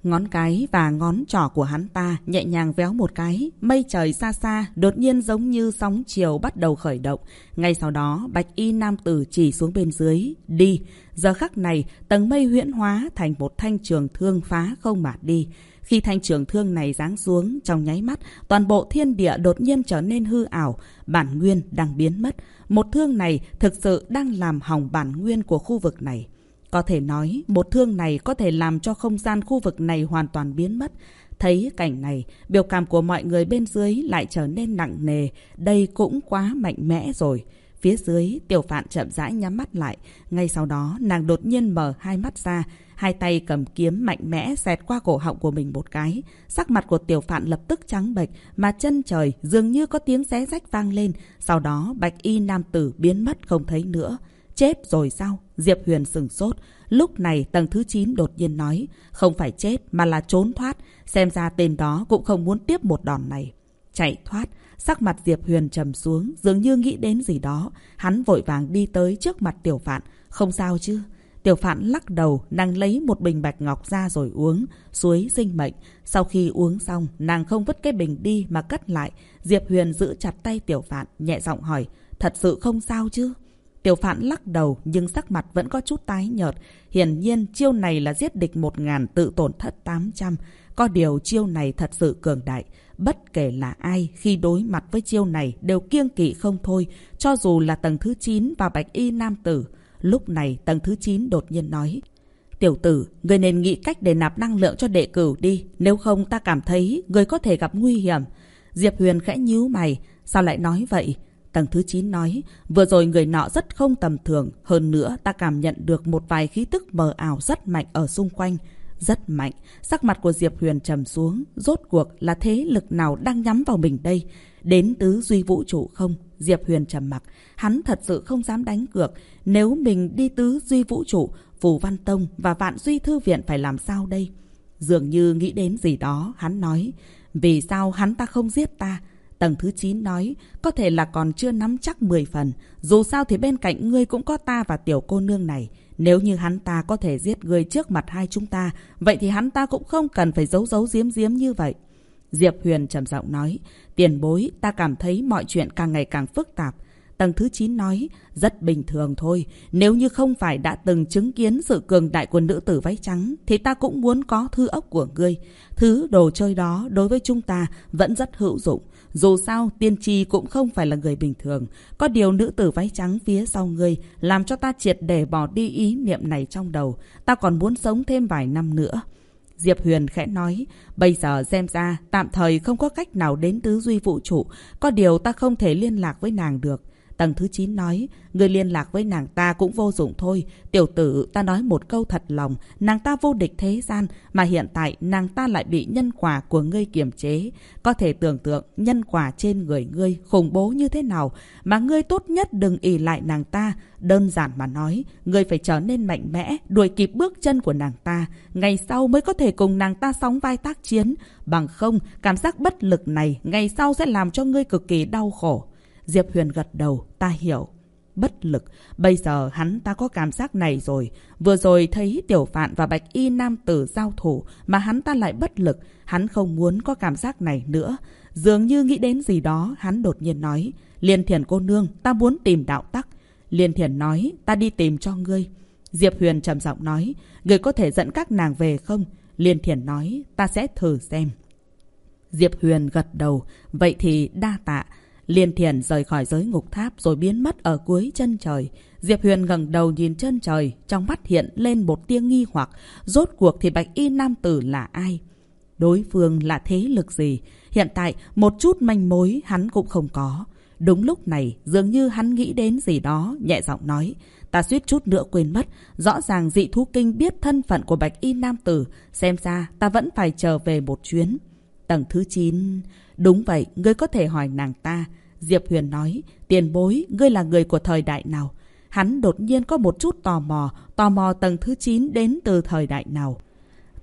Ngón cái và ngón trỏ của hắn ta nhẹ nhàng véo một cái, mây trời xa xa, đột nhiên giống như sóng chiều bắt đầu khởi động. Ngay sau đó, bạch y nam tử chỉ xuống bên dưới, đi. Giờ khắc này, tầng mây huyễn hóa thành một thanh trường thương phá không mà đi. Khi thanh trường thương này giáng xuống, trong nháy mắt, toàn bộ thiên địa đột nhiên trở nên hư ảo, bản nguyên đang biến mất. Một thương này thực sự đang làm hỏng bản nguyên của khu vực này. Có thể nói, một thương này có thể làm cho không gian khu vực này hoàn toàn biến mất. Thấy cảnh này, biểu cảm của mọi người bên dưới lại trở nên nặng nề. Đây cũng quá mạnh mẽ rồi. Phía dưới, tiểu phạn chậm rãi nhắm mắt lại. Ngay sau đó, nàng đột nhiên mở hai mắt ra. Hai tay cầm kiếm mạnh mẽ xẹt qua cổ họng của mình một cái. Sắc mặt của tiểu phạn lập tức trắng bệch, mà chân trời dường như có tiếng xé rách vang lên. Sau đó, bạch y nam tử biến mất không thấy nữa. Chết rồi sao? Diệp Huyền sừng sốt. Lúc này tầng thứ 9 đột nhiên nói, không phải chết mà là trốn thoát. Xem ra tên đó cũng không muốn tiếp một đòn này. Chạy thoát, sắc mặt Diệp Huyền trầm xuống, dường như nghĩ đến gì đó. Hắn vội vàng đi tới trước mặt tiểu phạn. Không sao chứ? Tiểu phạn lắc đầu, nàng lấy một bình bạch ngọc ra rồi uống, suối sinh mệnh. Sau khi uống xong, nàng không vứt cái bình đi mà cất lại. Diệp Huyền giữ chặt tay tiểu phạn, nhẹ giọng hỏi, thật sự không sao chứ? Tiểu phạn lắc đầu nhưng sắc mặt vẫn có chút tái nhợt. Hiển nhiên chiêu này là giết địch một ngàn tự tổn thất 800. Có điều chiêu này thật sự cường đại. Bất kể là ai khi đối mặt với chiêu này đều kiêng kỵ không thôi. Cho dù là tầng thứ 9 và bạch y nam tử. Lúc này tầng thứ 9 đột nhiên nói. Tiểu tử, người nên nghĩ cách để nạp năng lượng cho đệ cửu đi. Nếu không ta cảm thấy người có thể gặp nguy hiểm. Diệp Huyền khẽ nhíu mày. Sao lại nói vậy? Tầng thứ 9 nói, vừa rồi người nọ rất không tầm thường. Hơn nữa, ta cảm nhận được một vài khí tức mờ ảo rất mạnh ở xung quanh. Rất mạnh. Sắc mặt của Diệp Huyền trầm xuống. Rốt cuộc là thế lực nào đang nhắm vào mình đây? Đến tứ duy vũ trụ không? Diệp Huyền trầm mặc. Hắn thật sự không dám đánh cược. Nếu mình đi tứ duy vũ trụ, Phù Văn Tông và Vạn Duy Thư Viện phải làm sao đây? Dường như nghĩ đến gì đó, hắn nói. Vì sao hắn ta không giết ta? Tầng thứ 9 nói, có thể là còn chưa nắm chắc 10 phần. Dù sao thì bên cạnh ngươi cũng có ta và tiểu cô nương này. Nếu như hắn ta có thể giết ngươi trước mặt hai chúng ta, vậy thì hắn ta cũng không cần phải giấu giấu giếm giếm như vậy. Diệp Huyền trầm giọng nói, tiền bối, ta cảm thấy mọi chuyện càng ngày càng phức tạp. Tầng thứ 9 nói, rất bình thường thôi. Nếu như không phải đã từng chứng kiến sự cường đại của nữ tử váy trắng, thì ta cũng muốn có thư ốc của ngươi. Thứ đồ chơi đó đối với chúng ta vẫn rất hữu dụng. Dù sao, tiên tri cũng không phải là người bình thường. Có điều nữ tử váy trắng phía sau ngươi làm cho ta triệt để bỏ đi ý niệm này trong đầu. Ta còn muốn sống thêm vài năm nữa. Diệp Huyền khẽ nói, bây giờ xem ra tạm thời không có cách nào đến tứ duy vũ trụ. Có điều ta không thể liên lạc với nàng được. Tầng thứ 9 nói, người liên lạc với nàng ta cũng vô dụng thôi. Tiểu tử, ta nói một câu thật lòng, nàng ta vô địch thế gian, mà hiện tại nàng ta lại bị nhân quả của ngươi kiềm chế. Có thể tưởng tượng nhân quả trên người ngươi khủng bố như thế nào, mà ngươi tốt nhất đừng ỉ lại nàng ta. Đơn giản mà nói, ngươi phải trở nên mạnh mẽ, đuổi kịp bước chân của nàng ta. Ngày sau mới có thể cùng nàng ta sóng vai tác chiến. Bằng không, cảm giác bất lực này ngày sau sẽ làm cho ngươi cực kỳ đau khổ. Diệp Huyền gật đầu, ta hiểu. Bất lực, bây giờ hắn ta có cảm giác này rồi. Vừa rồi thấy tiểu phạn và bạch y nam tử giao thủ mà hắn ta lại bất lực. Hắn không muốn có cảm giác này nữa. Dường như nghĩ đến gì đó, hắn đột nhiên nói. Liên thiền cô nương, ta muốn tìm đạo tắc. Liên thiền nói, ta đi tìm cho ngươi. Diệp Huyền trầm giọng nói, người có thể dẫn các nàng về không? Liên thiền nói, ta sẽ thử xem. Diệp Huyền gật đầu, vậy thì đa tạ. Liên thiền rời khỏi giới ngục tháp rồi biến mất ở cuối chân trời. Diệp Huyền ngẩng đầu nhìn chân trời, trong mắt hiện lên một tia nghi hoặc, rốt cuộc thì Bạch Y Nam Tử là ai? Đối phương là thế lực gì? Hiện tại, một chút manh mối hắn cũng không có. Đúng lúc này, dường như hắn nghĩ đến gì đó, nhẹ giọng nói. Ta suýt chút nữa quên mất, rõ ràng dị thú kinh biết thân phận của Bạch Y Nam Tử, xem ra ta vẫn phải trở về một chuyến. Tầng thứ 9... Đúng vậy, ngươi có thể hỏi nàng ta. Diệp Huyền nói, tiền bối, ngươi là người của thời đại nào? Hắn đột nhiên có một chút tò mò, tò mò tầng thứ 9 đến từ thời đại nào.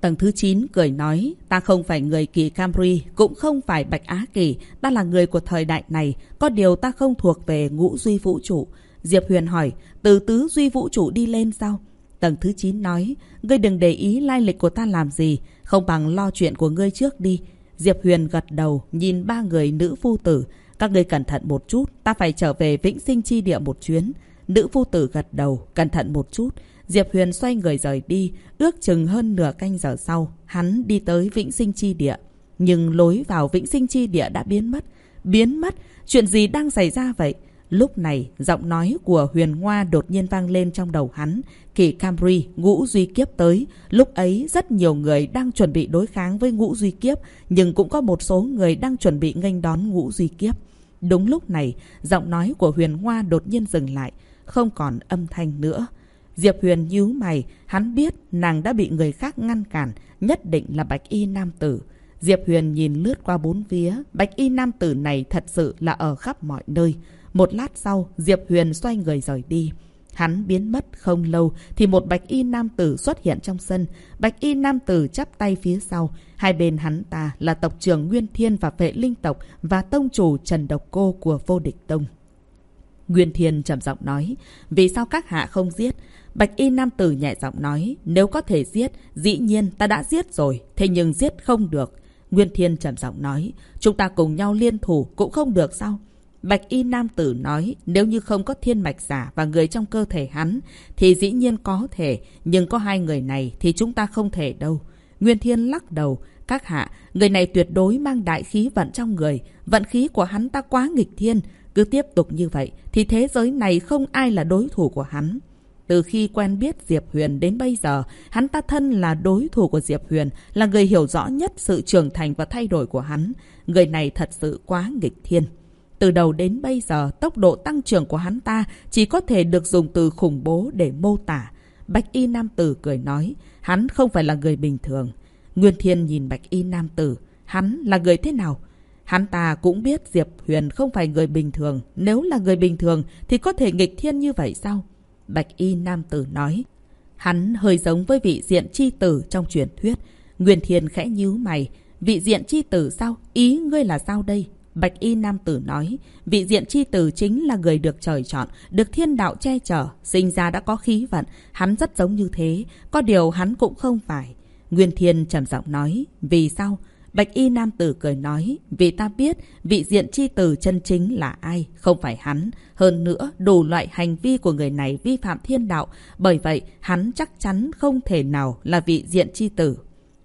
Tầng thứ 9 cười nói, ta không phải người kỳ Camry, cũng không phải Bạch Á Kỳ, ta là người của thời đại này, có điều ta không thuộc về ngũ duy vũ trụ. Diệp Huyền hỏi, từ tứ duy vũ trụ đi lên sao? Tầng thứ 9 nói, ngươi đừng để ý lai lịch của ta làm gì, không bằng lo chuyện của ngươi trước đi. Diệp Huyền gật đầu, nhìn ba người nữ phu tử. Các ngươi cẩn thận một chút, ta phải trở về vĩnh sinh chi địa một chuyến. Nữ phu tử gật đầu, cẩn thận một chút. Diệp Huyền xoay người rời đi, ước chừng hơn nửa canh giờ sau, hắn đi tới vĩnh sinh chi địa. Nhưng lối vào vĩnh sinh chi địa đã biến mất. Biến mất? Chuyện gì đang xảy ra vậy? Lúc này, giọng nói của Huyền Hoa đột nhiên vang lên trong đầu hắn. Kỳ Camry, ngũ duy kiếp tới. Lúc ấy, rất nhiều người đang chuẩn bị đối kháng với ngũ duy kiếp, nhưng cũng có một số người đang chuẩn bị nghênh đón ngũ duy kiếp. Đúng lúc này, giọng nói của Huyền Hoa đột nhiên dừng lại, không còn âm thanh nữa. Diệp Huyền nhíu mày, hắn biết nàng đã bị người khác ngăn cản, nhất định là Bạch Y Nam Tử. Diệp Huyền nhìn lướt qua bốn phía, Bạch Y Nam Tử này thật sự là ở khắp mọi nơi. Một lát sau, Diệp Huyền xoay người rời đi. Hắn biến mất không lâu thì một bạch y nam tử xuất hiện trong sân. Bạch y nam tử chắp tay phía sau. Hai bên hắn ta là tộc trưởng Nguyên Thiên và vệ linh tộc và tông chủ Trần Độc Cô của vô địch tông. Nguyên Thiên trầm giọng nói, vì sao các hạ không giết? Bạch y nam tử nhẹ giọng nói, nếu có thể giết, dĩ nhiên ta đã giết rồi, thế nhưng giết không được. Nguyên Thiên trầm giọng nói, chúng ta cùng nhau liên thủ cũng không được sao? Bạch y nam tử nói nếu như không có thiên mạch giả và người trong cơ thể hắn thì dĩ nhiên có thể, nhưng có hai người này thì chúng ta không thể đâu. Nguyên Thiên lắc đầu, các hạ, người này tuyệt đối mang đại khí vận trong người, vận khí của hắn ta quá nghịch thiên. Cứ tiếp tục như vậy thì thế giới này không ai là đối thủ của hắn. Từ khi quen biết Diệp Huyền đến bây giờ, hắn ta thân là đối thủ của Diệp Huyền, là người hiểu rõ nhất sự trưởng thành và thay đổi của hắn. Người này thật sự quá nghịch thiên. Từ đầu đến bây giờ, tốc độ tăng trưởng của hắn ta chỉ có thể được dùng từ khủng bố để mô tả. Bạch Y Nam Tử cười nói, hắn không phải là người bình thường. Nguyên Thiên nhìn Bạch Y Nam Tử, hắn là người thế nào? Hắn ta cũng biết Diệp Huyền không phải người bình thường. Nếu là người bình thường thì có thể nghịch thiên như vậy sao? Bạch Y Nam Tử nói. Hắn hơi giống với vị diện chi tử trong truyền thuyết. Nguyên Thiên khẽ nhíu mày. Vị diện chi tử sao? Ý ngươi là sao đây? Bạch Y Nam Tử nói, vị diện chi tử chính là người được trời chọn, được thiên đạo che chở, sinh ra đã có khí vận, hắn rất giống như thế, có điều hắn cũng không phải. Nguyên Thiên trầm giọng nói, vì sao? Bạch Y Nam Tử cười nói, vì ta biết vị diện chi tử chân chính là ai, không phải hắn. Hơn nữa, đủ loại hành vi của người này vi phạm thiên đạo, bởi vậy hắn chắc chắn không thể nào là vị diện chi tử.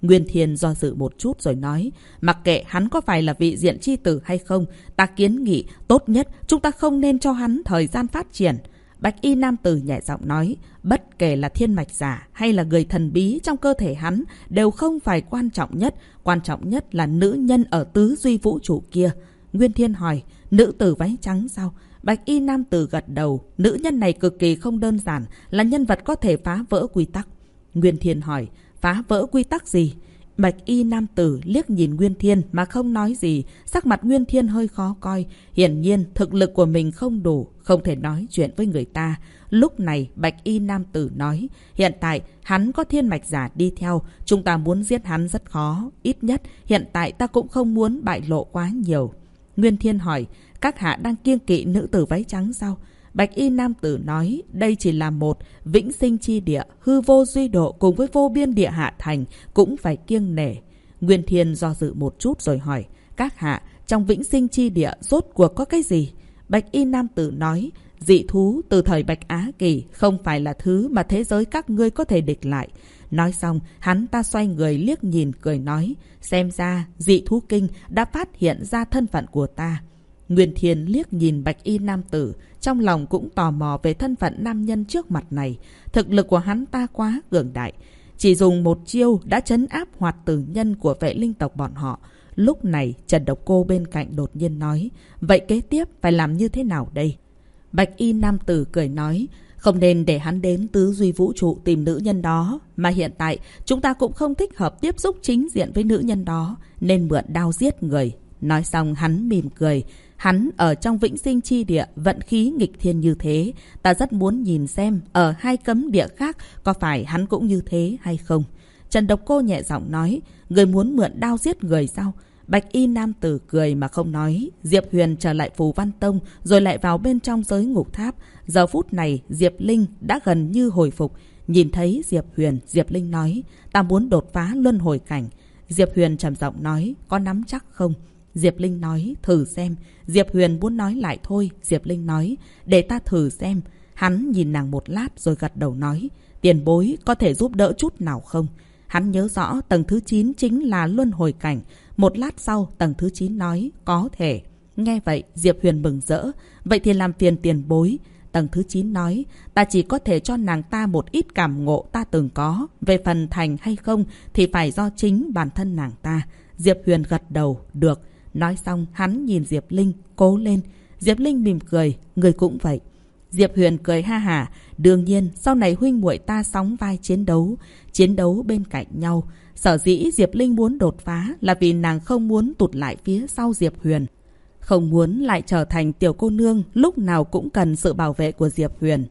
Nguyên Thiên do dự một chút rồi nói, mặc kệ hắn có phải là vị diện chi tử hay không, ta kiến nghị tốt nhất chúng ta không nên cho hắn thời gian phát triển. Bạch Y Nam Tử nhẹ giọng nói, bất kể là thiên mạch giả hay là người thần bí trong cơ thể hắn đều không phải quan trọng nhất, quan trọng nhất là nữ nhân ở tứ duy vũ trụ kia. Nguyên Thiên hỏi, nữ tử váy trắng sao? Bạch Y Nam Tử gật đầu, nữ nhân này cực kỳ không đơn giản, là nhân vật có thể phá vỡ quy tắc. Nguyên Thiên hỏi, phá vỡ quy tắc gì? Bạch y nam tử liếc nhìn Nguyên Thiên mà không nói gì, sắc mặt Nguyên Thiên hơi khó coi. Hiển nhiên, thực lực của mình không đủ, không thể nói chuyện với người ta. Lúc này, Bạch y nam tử nói, hiện tại hắn có thiên mạch giả đi theo, chúng ta muốn giết hắn rất khó. Ít nhất, hiện tại ta cũng không muốn bại lộ quá nhiều. Nguyên Thiên hỏi, các hạ đang kiêng kỵ nữ tử váy trắng sao? Bạch Y Nam Tử nói đây chỉ là một vĩnh sinh chi địa, hư vô duy độ cùng với vô biên địa hạ thành cũng phải kiêng nể. Nguyên Thiên do dự một chút rồi hỏi, các hạ, trong vĩnh sinh chi địa rốt cuộc có cái gì? Bạch Y Nam Tử nói, dị thú từ thời Bạch Á Kỳ không phải là thứ mà thế giới các ngươi có thể địch lại. Nói xong, hắn ta xoay người liếc nhìn cười nói, xem ra dị thú kinh đã phát hiện ra thân phận của ta. Nguyên Thiên liếc nhìn Bạch Y Nam Tử, trong lòng cũng tò mò về thân phận nam nhân trước mặt này. Thực lực của hắn ta quá cường đại. Chỉ dùng một chiêu đã chấn áp hoạt tử nhân của vệ linh tộc bọn họ. Lúc này, Trần Độc Cô bên cạnh đột nhiên nói, vậy kế tiếp phải làm như thế nào đây? Bạch Y Nam Tử cười nói, không nên để hắn đến tứ duy vũ trụ tìm nữ nhân đó. Mà hiện tại, chúng ta cũng không thích hợp tiếp xúc chính diện với nữ nhân đó, nên mượn đao giết người. Nói xong hắn mỉm cười, Hắn ở trong vĩnh sinh chi địa vận khí nghịch thiên như thế. Ta rất muốn nhìn xem ở hai cấm địa khác có phải hắn cũng như thế hay không. Trần Độc Cô nhẹ giọng nói, người muốn mượn đao giết người sao? Bạch y nam tử cười mà không nói. Diệp Huyền trở lại Phù Văn Tông rồi lại vào bên trong giới ngục tháp. Giờ phút này Diệp Linh đã gần như hồi phục. Nhìn thấy Diệp Huyền, Diệp Linh nói, ta muốn đột phá luân hồi cảnh. Diệp Huyền trầm giọng nói, có nắm chắc không? Diệp Linh nói, thử xem. Diệp Huyền muốn nói lại thôi. Diệp Linh nói, để ta thử xem. Hắn nhìn nàng một lát rồi gật đầu nói, tiền bối có thể giúp đỡ chút nào không? Hắn nhớ rõ tầng thứ 9 chính là luân hồi cảnh. Một lát sau, tầng thứ 9 nói, có thể. Nghe vậy, Diệp Huyền mừng rỡ. Vậy thì làm phiền tiền bối. Tầng thứ 9 nói, ta chỉ có thể cho nàng ta một ít cảm ngộ ta từng có. Về phần thành hay không thì phải do chính bản thân nàng ta. Diệp Huyền gật đầu, được. Nói xong, hắn nhìn Diệp Linh, cố lên. Diệp Linh mỉm cười, người cũng vậy. Diệp Huyền cười ha hả. Đương nhiên, sau này huynh muội ta sóng vai chiến đấu, chiến đấu bên cạnh nhau. Sở dĩ Diệp Linh muốn đột phá là vì nàng không muốn tụt lại phía sau Diệp Huyền. Không muốn lại trở thành tiểu cô nương lúc nào cũng cần sự bảo vệ của Diệp Huyền.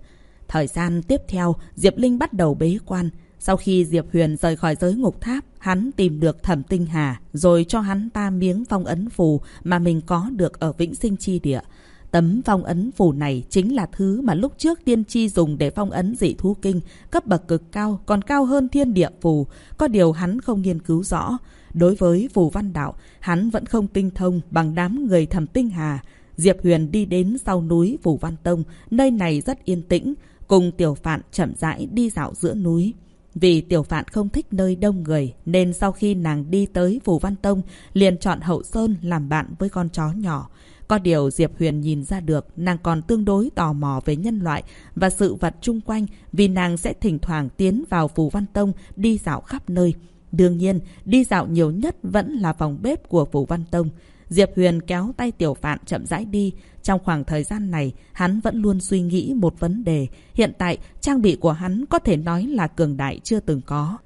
Thời gian tiếp theo, Diệp Linh bắt đầu bế quan. Sau khi Diệp Huyền rời khỏi giới ngục tháp, hắn tìm được thẩm tinh hà, rồi cho hắn ta miếng phong ấn phù mà mình có được ở Vĩnh Sinh Chi Địa. Tấm phong ấn phù này chính là thứ mà lúc trước tiên tri dùng để phong ấn dị thú kinh, cấp bậc cực cao, còn cao hơn thiên địa phù. Có điều hắn không nghiên cứu rõ. Đối với phù văn đạo, hắn vẫn không tinh thông bằng đám người thẩm tinh hà. Diệp Huyền đi đến sau núi Phủ Văn Tông, nơi này rất yên tĩnh, cùng tiểu phạn chậm rãi đi dạo giữa núi. Vì tiểu phạn không thích nơi đông người, nên sau khi nàng đi tới Phủ Văn Tông, liền chọn Hậu Sơn làm bạn với con chó nhỏ. Có điều Diệp Huyền nhìn ra được nàng còn tương đối tò mò về nhân loại và sự vật chung quanh vì nàng sẽ thỉnh thoảng tiến vào phủ Văn Tông đi dạo khắp nơi. Đương nhiên, đi dạo nhiều nhất vẫn là phòng bếp của phủ Văn Tông. Diệp Huyền kéo tay tiểu phạn chậm rãi đi. Trong khoảng thời gian này, hắn vẫn luôn suy nghĩ một vấn đề. Hiện tại, trang bị của hắn có thể nói là cường đại chưa từng có.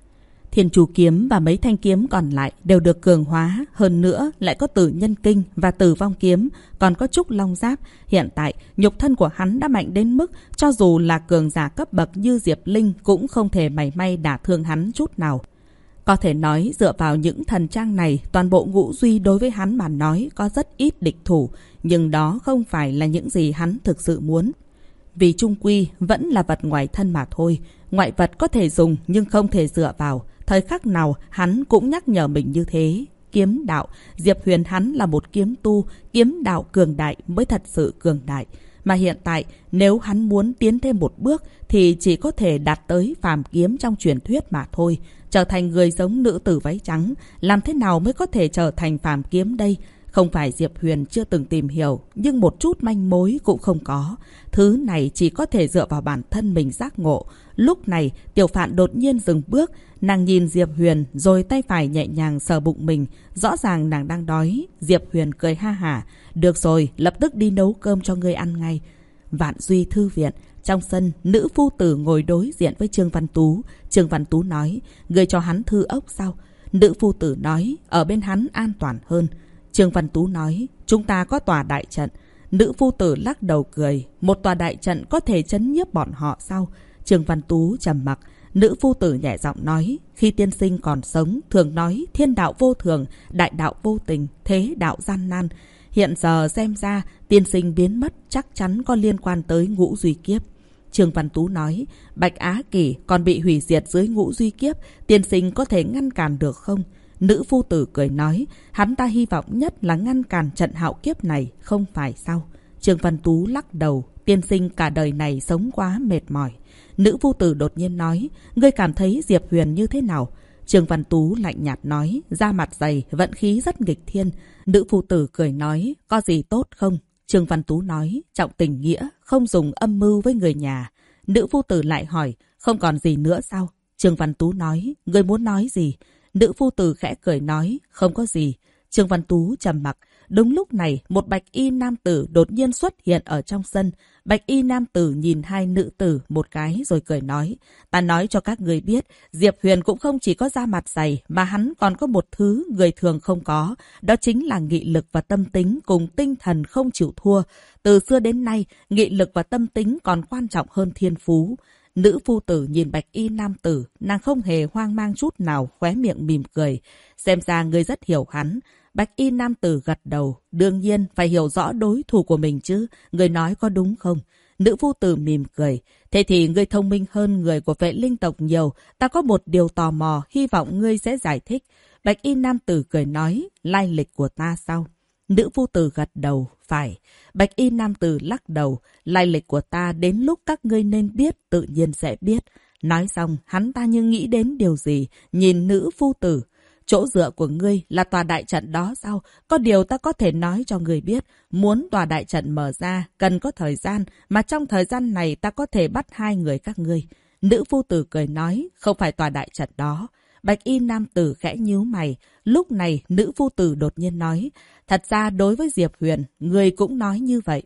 Thiên chủ kiếm và mấy thanh kiếm còn lại đều được cường hóa, hơn nữa lại có tử nhân kinh và tử vong kiếm, còn có trúc long giáp. Hiện tại, nhục thân của hắn đã mạnh đến mức cho dù là cường giả cấp bậc như Diệp Linh cũng không thể mảy may đả thương hắn chút nào. Có thể nói dựa vào những thần trang này, toàn bộ ngũ duy đối với hắn mà nói có rất ít địch thủ, nhưng đó không phải là những gì hắn thực sự muốn. Vì trung quy vẫn là vật ngoài thân mà thôi, ngoại vật có thể dùng nhưng không thể dựa vào. Thời khắc nào hắn cũng nhắc nhở mình như thế. Kiếm đạo, Diệp Huyền hắn là một kiếm tu, kiếm đạo cường đại mới thật sự cường đại. Mà hiện tại, nếu hắn muốn tiến thêm một bước thì chỉ có thể đạt tới phàm kiếm trong truyền thuyết mà thôi. Trở thành người giống nữ tử váy trắng, làm thế nào mới có thể trở thành phàm kiếm đây? Không phải Diệp Huyền chưa từng tìm hiểu, nhưng một chút manh mối cũng không có. Thứ này chỉ có thể dựa vào bản thân mình giác ngộ. Lúc này, tiểu phạn đột nhiên dừng bước, nàng nhìn Diệp Huyền rồi tay phải nhẹ nhàng sờ bụng mình. Rõ ràng nàng đang đói. Diệp Huyền cười ha hả. Được rồi, lập tức đi nấu cơm cho ngươi ăn ngay. Vạn Duy Thư Viện, trong sân, nữ phu tử ngồi đối diện với Trương Văn Tú. Trương Văn Tú nói, người cho hắn thư ốc sao? Nữ phu tử nói, ở bên hắn an toàn hơn. Trương Văn Tú nói, chúng ta có tòa đại trận. Nữ phu tử lắc đầu cười, một tòa đại trận có thể chấn nhiếp bọn họ sao? Trương Văn Tú trầm mặc, nữ phu tử nhẹ giọng nói, khi tiên sinh còn sống, thường nói thiên đạo vô thường, đại đạo vô tình, thế đạo gian nan. Hiện giờ xem ra, tiên sinh biến mất chắc chắn có liên quan tới ngũ duy kiếp. Trương Văn Tú nói, Bạch Á Kỳ còn bị hủy diệt dưới ngũ duy kiếp, tiên sinh có thể ngăn cản được không? Nữ phu tử cười nói, hắn ta hy vọng nhất là ngăn cản trận hạo kiếp này, không phải sao? Trương Văn Tú lắc đầu, tiên sinh cả đời này sống quá mệt mỏi. Nữ phu tử đột nhiên nói, ngươi cảm thấy Diệp Huyền như thế nào? Trương Văn Tú lạnh nhạt nói, da mặt dày, vận khí rất nghịch thiên. Nữ phu tử cười nói, có gì tốt không? Trương Văn Tú nói, trọng tình nghĩa, không dùng âm mưu với người nhà. Nữ phu tử lại hỏi, không còn gì nữa sao? Trương Văn Tú nói, người muốn nói gì? Nữ phu tử khẽ cười nói, không có gì. Trương Văn Tú trầm mặc. Đúng lúc này, một bạch y nam tử đột nhiên xuất hiện ở trong sân. Bạch y nam tử nhìn hai nữ tử một cái rồi cười nói. Ta nói cho các người biết, Diệp Huyền cũng không chỉ có da mặt dày, mà hắn còn có một thứ người thường không có. Đó chính là nghị lực và tâm tính cùng tinh thần không chịu thua. Từ xưa đến nay, nghị lực và tâm tính còn quan trọng hơn thiên phú. Nữ phu tử nhìn bạch y nam tử, nàng không hề hoang mang chút nào, khóe miệng mỉm cười. Xem ra người rất hiểu hắn. Bạch y nam tử gật đầu, đương nhiên phải hiểu rõ đối thủ của mình chứ, người nói có đúng không? Nữ phu tử mỉm cười. Thế thì ngươi thông minh hơn người của vệ linh tộc nhiều, ta có một điều tò mò, hy vọng ngươi sẽ giải thích. Bạch y nam tử cười nói, lai lịch của ta sao? Nữ phu tử gật đầu, phải. Bạch y nam tử lắc đầu, lai lịch của ta đến lúc các ngươi nên biết, tự nhiên sẽ biết. Nói xong, hắn ta như nghĩ đến điều gì, nhìn nữ phu tử. Chỗ dựa của ngươi là tòa đại trận đó sao? Có điều ta có thể nói cho ngươi biết, muốn tòa đại trận mở ra, cần có thời gian, mà trong thời gian này ta có thể bắt hai người các ngươi. Nữ phu tử cười nói, không phải tòa đại trận đó. Bạch y nam tử khẽ nhíu mày. Lúc này, nữ phu tử đột nhiên nói, thật ra đối với Diệp Huyền, người cũng nói như vậy.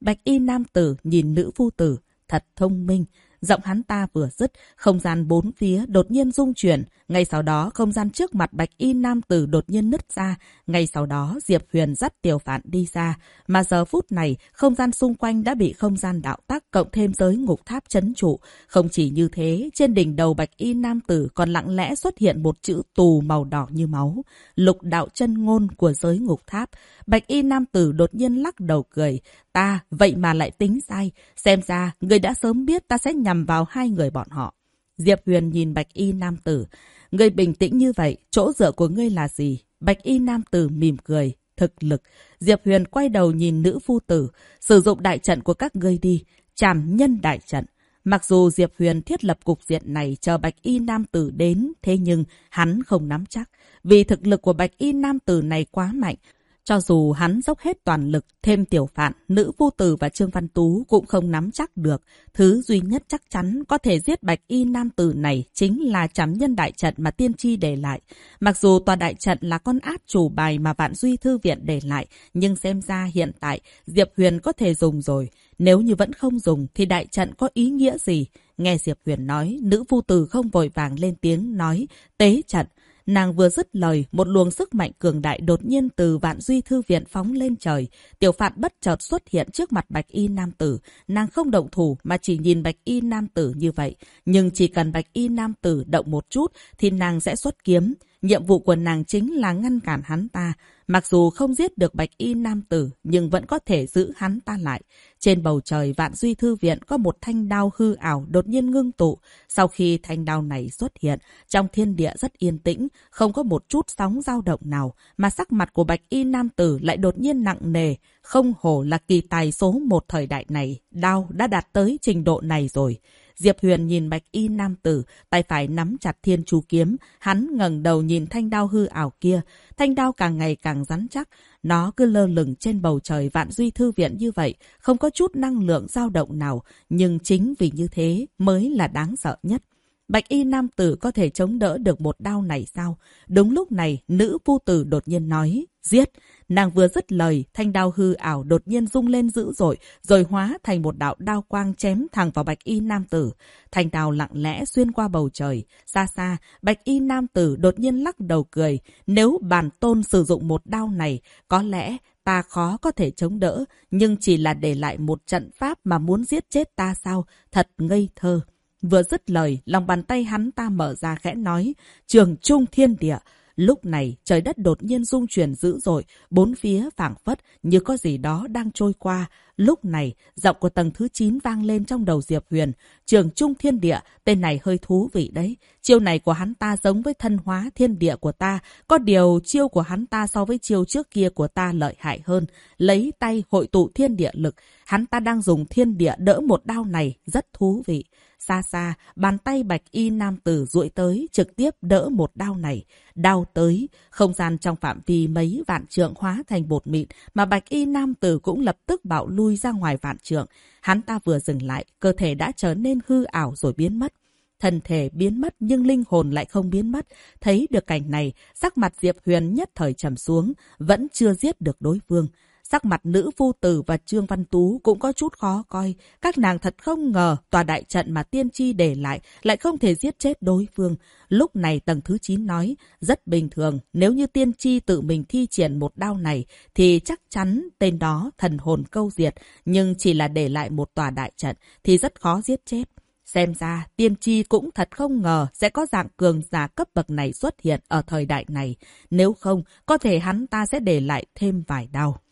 Bạch y nam tử nhìn nữ phu tử, thật thông minh. Giọng hắn ta vừa dứt, không gian bốn phía đột nhiên rung chuyển. Ngay sau đó, không gian trước mặt bạch y nam tử đột nhiên nứt ra. Ngay sau đó, Diệp Huyền dắt tiểu phản đi ra. Mà giờ phút này, không gian xung quanh đã bị không gian đạo tắc cộng thêm giới ngục tháp chấn trụ. Không chỉ như thế, trên đỉnh đầu bạch y nam tử còn lặng lẽ xuất hiện một chữ tù màu đỏ như máu. Lục đạo chân ngôn của giới ngục tháp. Bạch y nam tử đột nhiên lắc đầu cười. Ta, vậy mà lại tính sai. Xem ra, người đã sớm biết ta sẽ nhằm vào hai người bọn họ. Diệp Huyền nhìn bạch y nam tử. Người bình tĩnh như vậy, chỗ dựa của ngươi là gì? Bạch y nam tử mỉm cười. thực lực. Diệp Huyền quay đầu nhìn nữ phu tử, sử dụng đại trận của các ngươi đi, chàm nhân đại trận. Mặc dù Diệp Huyền thiết lập cục diện này chờ Bạch Y Nam Tử đến, thế nhưng hắn không nắm chắc. Vì thực lực của Bạch Y Nam Tử này quá mạnh, cho dù hắn dốc hết toàn lực, thêm tiểu phạn, nữ vô tử và Trương Văn Tú cũng không nắm chắc được. Thứ duy nhất chắc chắn có thể giết bạch y nam tử này chính là chấm nhân đại trận mà tiên tri để lại. Mặc dù tòa đại trận là con át chủ bài mà vạn duy thư viện để lại, nhưng xem ra hiện tại Diệp Huyền có thể dùng rồi. Nếu như vẫn không dùng thì đại trận có ý nghĩa gì? Nghe Diệp Huyền nói, nữ vô tử không vội vàng lên tiếng nói, tế trận. Nàng vừa dứt lời, một luồng sức mạnh cường đại đột nhiên từ vạn duy thư viện phóng lên trời. Tiểu phạn bất chợt xuất hiện trước mặt bạch y nam tử. Nàng không động thủ mà chỉ nhìn bạch y nam tử như vậy. Nhưng chỉ cần bạch y nam tử động một chút thì nàng sẽ xuất kiếm. Nhiệm vụ của nàng chính là ngăn cản hắn ta. Mặc dù không giết được bạch y nam tử, nhưng vẫn có thể giữ hắn ta lại. Trên bầu trời vạn duy thư viện có một thanh đao hư ảo đột nhiên ngưng tụ. Sau khi thanh đao này xuất hiện, trong thiên địa rất yên tĩnh, không có một chút sóng dao động nào, mà sắc mặt của bạch y nam tử lại đột nhiên nặng nề. Không hổ là kỳ tài số một thời đại này, đao đã đạt tới trình độ này rồi. Diệp Huyền nhìn bạch y nam tử, tay phải nắm chặt thiên chú kiếm. Hắn ngẩng đầu nhìn thanh đao hư ảo kia. Thanh đao càng ngày càng rắn chắc. Nó cứ lơ lửng trên bầu trời vạn duy thư viện như vậy. Không có chút năng lượng dao động nào. Nhưng chính vì như thế mới là đáng sợ nhất. Bạch y nam tử có thể chống đỡ được một đao này sao? Đúng lúc này, nữ phu tử đột nhiên nói, giết. Nàng vừa dứt lời, thanh đao hư ảo đột nhiên rung lên dữ dội, rồi hóa thành một đạo đao quang chém thẳng vào bạch y nam tử. Thanh đao lặng lẽ xuyên qua bầu trời. Xa xa, bạch y nam tử đột nhiên lắc đầu cười. Nếu bản tôn sử dụng một đao này, có lẽ ta khó có thể chống đỡ, nhưng chỉ là để lại một trận pháp mà muốn giết chết ta sao? Thật ngây thơ. Vừa dứt lời, lòng bàn tay hắn ta mở ra khẽ nói, trường trung thiên địa. Lúc này, trời đất đột nhiên rung chuyển dữ dội, bốn phía phảng phất như có gì đó đang trôi qua. Lúc này, giọng của tầng thứ 9 vang lên trong đầu Diệp Huyền. Trường Trung Thiên Địa, tên này hơi thú vị đấy. Chiêu này của hắn ta giống với thân hóa thiên địa của ta. Có điều, chiêu của hắn ta so với chiêu trước kia của ta lợi hại hơn. Lấy tay hội tụ thiên địa lực. Hắn ta đang dùng thiên địa đỡ một đao này, rất thú vị. Xa xa, bàn tay bạch y nam tử duỗi tới, trực tiếp đỡ một đao này. Đao tới, không gian trong phạm vi mấy vạn trượng hóa thành bột mịn, mà bạch y nam tử cũng lập tức bạo lui ra ngoài vạn trượng. Hắn ta vừa dừng lại, cơ thể đã trở nên hư ảo rồi biến mất. Thân thể biến mất nhưng linh hồn lại không biến mất. Thấy được cảnh này, sắc mặt Diệp Huyền nhất thời trầm xuống, vẫn chưa giết được đối phương. Sắc mặt nữ phu tử và Trương Văn Tú cũng có chút khó coi. Các nàng thật không ngờ tòa đại trận mà tiên tri để lại lại không thể giết chết đối phương. Lúc này tầng thứ 9 nói, rất bình thường, nếu như tiên tri tự mình thi triển một đao này thì chắc chắn tên đó thần hồn câu diệt, nhưng chỉ là để lại một tòa đại trận thì rất khó giết chết. Xem ra, tiên tri cũng thật không ngờ sẽ có dạng cường giả cấp bậc này xuất hiện ở thời đại này. Nếu không, có thể hắn ta sẽ để lại thêm vài đau.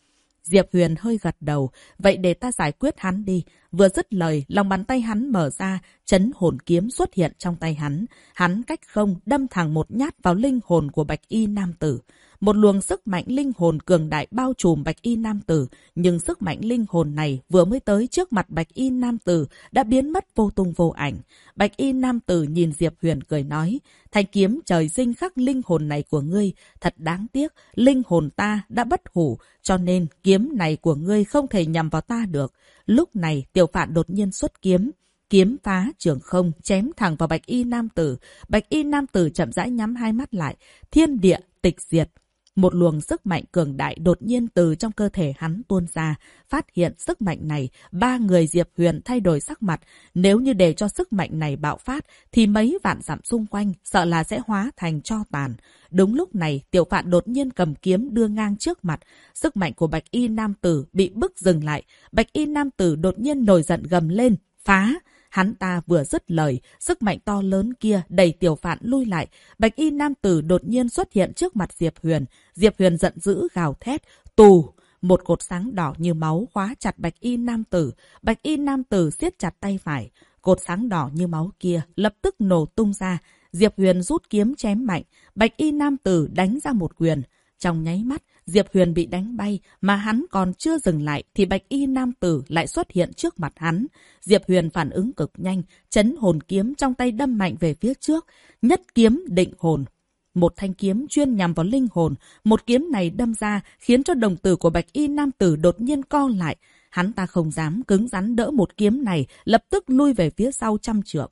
Diệp Huyền hơi gật đầu, vậy để ta giải quyết hắn đi. Vừa dứt lời, lòng bàn tay hắn mở ra, chấn hồn kiếm xuất hiện trong tay hắn. Hắn cách không đâm thẳng một nhát vào linh hồn của bạch y nam tử. Một luồng sức mạnh linh hồn cường đại bao trùm bạch y nam tử, nhưng sức mạnh linh hồn này vừa mới tới trước mặt bạch y nam tử đã biến mất vô tung vô ảnh. Bạch y nam tử nhìn Diệp Huyền cười nói, thanh kiếm trời sinh khắc linh hồn này của ngươi, thật đáng tiếc, linh hồn ta đã bất hủ, cho nên kiếm này của ngươi không thể nhằm vào ta được. Lúc này tiểu phạn đột nhiên xuất kiếm, kiếm phá trường không chém thẳng vào bạch y nam tử. Bạch y nam tử chậm rãi nhắm hai mắt lại, thiên địa tịch diệt, một luồng sức mạnh cường đại đột nhiên từ trong cơ thể hắn tuôn ra. Phát hiện sức mạnh này, ba người Diệp Huyền thay đổi sắc mặt. Nếu như để cho sức mạnh này bạo phát, thì mấy vạn dặm xung quanh sợ là sẽ hóa thành cho tàn. Đúng lúc này, tiểu phạn đột nhiên cầm kiếm đưa ngang trước mặt. Sức mạnh của Bạch Y Nam Tử bị bức dừng lại. Bạch Y Nam Tử đột nhiên nổi giận gầm lên. Phá! Hắn ta vừa dứt lời, sức mạnh to lớn kia đẩy tiểu phạn lui lại. Bạch y nam tử đột nhiên xuất hiện trước mặt Diệp Huyền. Diệp Huyền giận dữ gào thét. Tù! Một cột sáng đỏ như máu khóa chặt bạch y nam tử. Bạch y nam tử siết chặt tay phải. Cột sáng đỏ như máu kia lập tức nổ tung ra. Diệp Huyền rút kiếm chém mạnh. Bạch y nam tử đánh ra một quyền. Trong nháy mắt, Diệp Huyền bị đánh bay, mà hắn còn chưa dừng lại thì bạch y nam tử lại xuất hiện trước mặt hắn. Diệp Huyền phản ứng cực nhanh, chấn hồn kiếm trong tay đâm mạnh về phía trước, nhất kiếm định hồn. Một thanh kiếm chuyên nhằm vào linh hồn, một kiếm này đâm ra khiến cho đồng tử của bạch y nam tử đột nhiên co lại. Hắn ta không dám cứng rắn đỡ một kiếm này, lập tức lui về phía sau trăm trượng.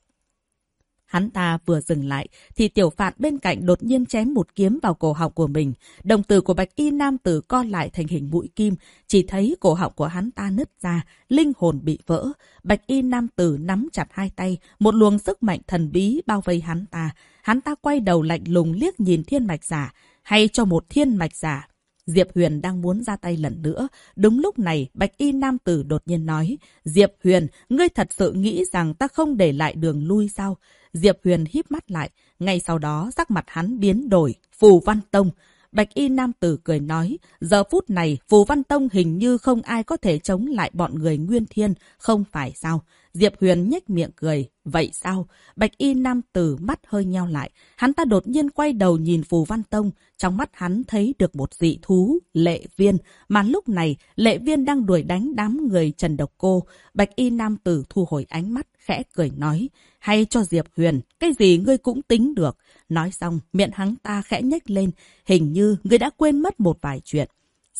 Hắn ta vừa dừng lại, thì tiểu phạn bên cạnh đột nhiên chém một kiếm vào cổ họng của mình. Đồng tử của bạch y nam tử co lại thành hình mũi kim, chỉ thấy cổ họng của hắn ta nứt ra, linh hồn bị vỡ. Bạch y nam tử nắm chặt hai tay, một luồng sức mạnh thần bí bao vây hắn ta. Hắn ta quay đầu lạnh lùng liếc nhìn thiên mạch giả, hay cho một thiên mạch giả Diệp Huyền đang muốn ra tay lần nữa. Đúng lúc này, Bạch Y Nam Tử đột nhiên nói, Diệp Huyền, ngươi thật sự nghĩ rằng ta không để lại đường lui sao? Diệp Huyền híp mắt lại, ngay sau đó sắc mặt hắn biến đổi, Phù Văn Tông. Bạch Y Nam Tử cười nói, giờ phút này Phù Văn Tông hình như không ai có thể chống lại bọn người Nguyên Thiên, không phải sao? Diệp Huyền nhếch miệng cười. Vậy sao? Bạch y nam tử mắt hơi nheo lại. Hắn ta đột nhiên quay đầu nhìn Phù Văn Tông. Trong mắt hắn thấy được một dị thú, lệ viên. Mà lúc này, lệ viên đang đuổi đánh đám người Trần Độc Cô. Bạch y nam tử thu hồi ánh mắt, khẽ cười nói. Hay cho Diệp Huyền, cái gì ngươi cũng tính được. Nói xong, miệng hắn ta khẽ nhếch lên. Hình như ngươi đã quên mất một vài chuyện.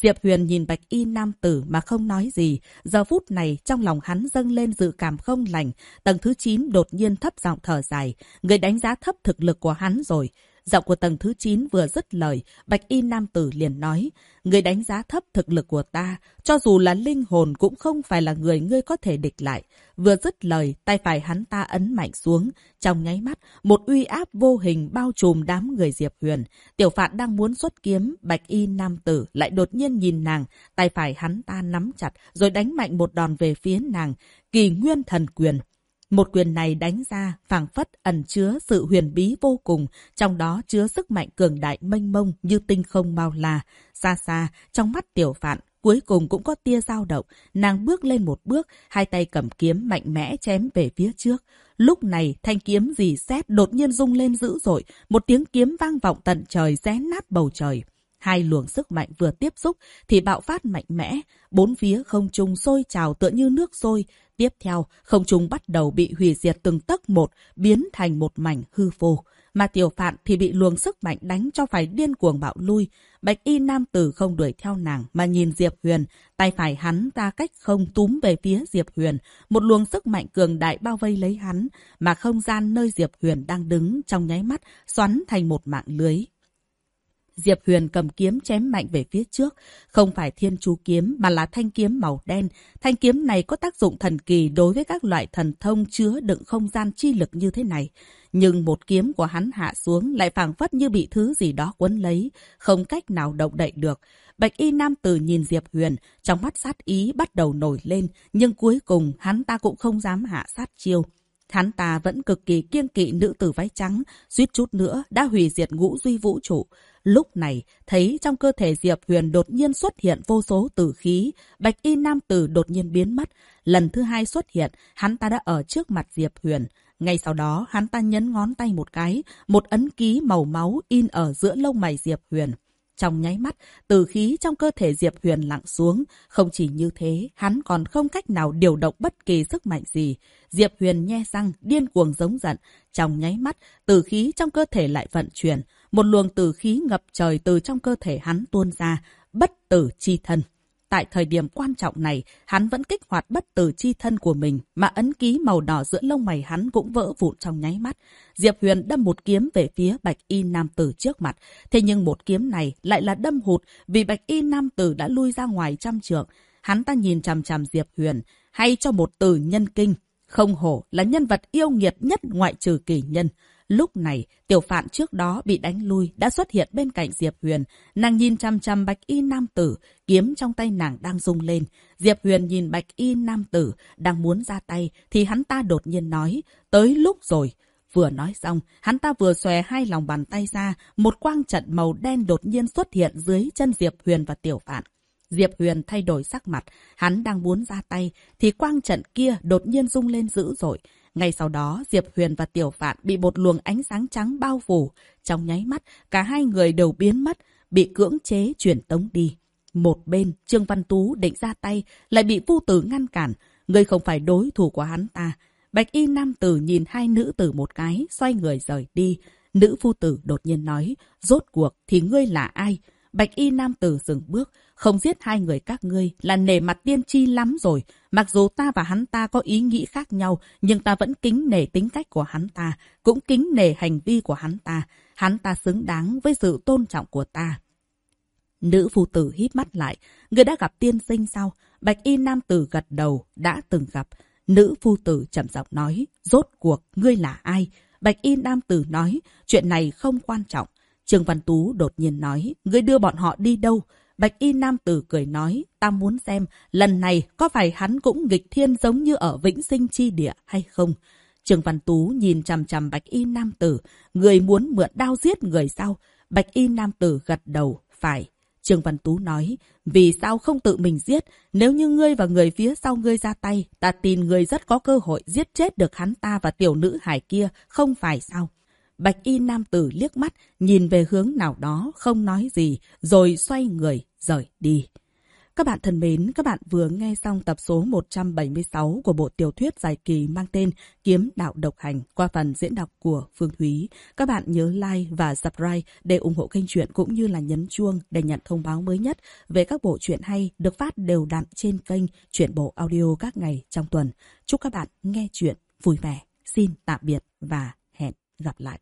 Diệp Huyền nhìn bạch y nam tử mà không nói gì. Giờ phút này, trong lòng hắn dâng lên dự cảm không lành. Tầng thứ 9 đột nhiên thấp giọng thở dài. Người đánh giá thấp thực lực của hắn rồi. Giọng của tầng thứ 9 vừa dứt lời, Bạch Y Nam Tử liền nói, Người đánh giá thấp thực lực của ta, cho dù là linh hồn cũng không phải là người ngươi có thể địch lại. Vừa dứt lời, tay phải hắn ta ấn mạnh xuống. Trong nháy mắt, một uy áp vô hình bao trùm đám người Diệp Huyền. Tiểu Phạn đang muốn xuất kiếm, Bạch Y Nam Tử lại đột nhiên nhìn nàng, tay phải hắn ta nắm chặt, rồi đánh mạnh một đòn về phía nàng. Kỳ nguyên thần quyền. Một quyền này đánh ra, phảng phất ẩn chứa sự huyền bí vô cùng, trong đó chứa sức mạnh cường đại mênh mông như tinh không bao la. Xa xa, trong mắt tiểu phạn, cuối cùng cũng có tia dao động. Nàng bước lên một bước, hai tay cầm kiếm mạnh mẽ chém về phía trước. Lúc này, thanh kiếm dì xét đột nhiên rung lên dữ dội, một tiếng kiếm vang vọng tận trời ré nát bầu trời. Hai luồng sức mạnh vừa tiếp xúc thì bạo phát mạnh mẽ, bốn phía không trung sôi trào tựa như nước sôi. Tiếp theo, không trung bắt đầu bị hủy diệt từng tấc một, biến thành một mảnh hư vô. Mà tiểu phạn thì bị luồng sức mạnh đánh cho phải điên cuồng bạo lui. Bạch y nam tử không đuổi theo nàng mà nhìn Diệp Huyền, tay phải hắn ta cách không túm về phía Diệp Huyền. Một luồng sức mạnh cường đại bao vây lấy hắn, mà không gian nơi Diệp Huyền đang đứng trong nháy mắt xoắn thành một mạng lưới. Diệp Huyền cầm kiếm chém mạnh về phía trước. Không phải thiên chú kiếm mà là thanh kiếm màu đen. Thanh kiếm này có tác dụng thần kỳ đối với các loại thần thông chứa đựng không gian chi lực như thế này. Nhưng một kiếm của hắn hạ xuống lại phảng phất như bị thứ gì đó quấn lấy, không cách nào động đậy được. Bạch y nam tử nhìn Diệp Huyền, trong mắt sát ý bắt đầu nổi lên, nhưng cuối cùng hắn ta cũng không dám hạ sát chiêu. Hắn ta vẫn cực kỳ kiêng kỵ nữ tử váy trắng, suýt chút nữa đã hủy diệt ngũ duy vũ trụ. Lúc này, thấy trong cơ thể Diệp Huyền đột nhiên xuất hiện vô số tử khí, bạch y nam tử đột nhiên biến mất. Lần thứ hai xuất hiện, hắn ta đã ở trước mặt Diệp Huyền. Ngay sau đó, hắn ta nhấn ngón tay một cái, một ấn ký màu máu in ở giữa lông mày Diệp Huyền. Trong nháy mắt, tử khí trong cơ thể Diệp Huyền lặng xuống. Không chỉ như thế, hắn còn không cách nào điều động bất kỳ sức mạnh gì. Diệp Huyền nhe răng, điên cuồng giống giận. Trong nháy mắt, tử khí trong cơ thể lại vận chuyển. Một luồng tử khí ngập trời từ trong cơ thể hắn tuôn ra, bất tử chi thân. Tại thời điểm quan trọng này, hắn vẫn kích hoạt bất tử chi thân của mình, mà ấn ký màu đỏ giữa lông mày hắn cũng vỡ vụn trong nháy mắt. Diệp Huyền đâm một kiếm về phía Bạch Y Nam Tử trước mặt. Thế nhưng một kiếm này lại là đâm hụt vì Bạch Y Nam Tử đã lui ra ngoài trăm trượng. Hắn ta nhìn chằm chằm Diệp Huyền, hay cho một từ nhân kinh. Không hổ là nhân vật yêu nghiệt nhất ngoại trừ kỳ nhân. Lúc này, tiểu phạn trước đó bị đánh lui đã xuất hiện bên cạnh Diệp Huyền. Nàng nhìn chăm chăm bạch y nam tử, kiếm trong tay nàng đang rung lên. Diệp Huyền nhìn bạch y nam tử, đang muốn ra tay, thì hắn ta đột nhiên nói, tới lúc rồi. Vừa nói xong, hắn ta vừa xòe hai lòng bàn tay ra, một quang trận màu đen đột nhiên xuất hiện dưới chân Diệp Huyền và tiểu phạn. Diệp Huyền thay đổi sắc mặt, hắn đang muốn ra tay, thì quang trận kia đột nhiên rung lên dữ dội. Ngay sau đó, Diệp Huyền và Tiểu Phạn bị một luồng ánh sáng trắng bao phủ. Trong nháy mắt, cả hai người đều biến mất. bị cưỡng chế chuyển tống đi. Một bên, Trương Văn Tú định ra tay, lại bị phu tử ngăn cản. Ngươi không phải đối thủ của hắn ta. Bạch y nam tử nhìn hai nữ tử một cái, xoay người rời đi. Nữ phu tử đột nhiên nói, rốt cuộc thì ngươi là ai? Bạch y nam tử dừng bước, không giết hai người các ngươi là nể mặt tiên tri lắm rồi. Mặc dù ta và hắn ta có ý nghĩ khác nhau, nhưng ta vẫn kính nể tính cách của hắn ta, cũng kính nể hành vi của hắn ta. Hắn ta xứng đáng với sự tôn trọng của ta. Nữ phụ tử hít mắt lại. Người đã gặp tiên sinh sao? Bạch y nam tử gật đầu, đã từng gặp. Nữ phu tử trầm giọng nói, rốt cuộc, ngươi là ai? Bạch y nam tử nói, chuyện này không quan trọng. Trương Văn Tú đột nhiên nói, ngươi đưa bọn họ đi đâu? Bạch y nam tử cười nói, ta muốn xem lần này có phải hắn cũng nghịch thiên giống như ở Vĩnh Sinh Chi Địa hay không? Trường Văn Tú nhìn chằm chằm Bạch y nam tử, người muốn mượn đao giết người sao? Bạch y nam tử gật đầu, phải. Trường Văn Tú nói, vì sao không tự mình giết? Nếu như ngươi và người phía sau ngươi ra tay, ta tin ngươi rất có cơ hội giết chết được hắn ta và tiểu nữ hải kia, không phải sao? Bạch y nam tử liếc mắt, nhìn về hướng nào đó, không nói gì, rồi xoay người, rời đi. Các bạn thân mến, các bạn vừa nghe xong tập số 176 của bộ tiểu thuyết dài kỳ mang tên Kiếm Đạo Độc Hành qua phần diễn đọc của Phương Thúy. Các bạn nhớ like và subscribe để ủng hộ kênh truyện cũng như là nhấn chuông để nhận thông báo mới nhất về các bộ truyện hay được phát đều đặn trên kênh Truyện Bộ Audio các ngày trong tuần. Chúc các bạn nghe truyện vui vẻ. Xin tạm biệt và hẹn gặp lại.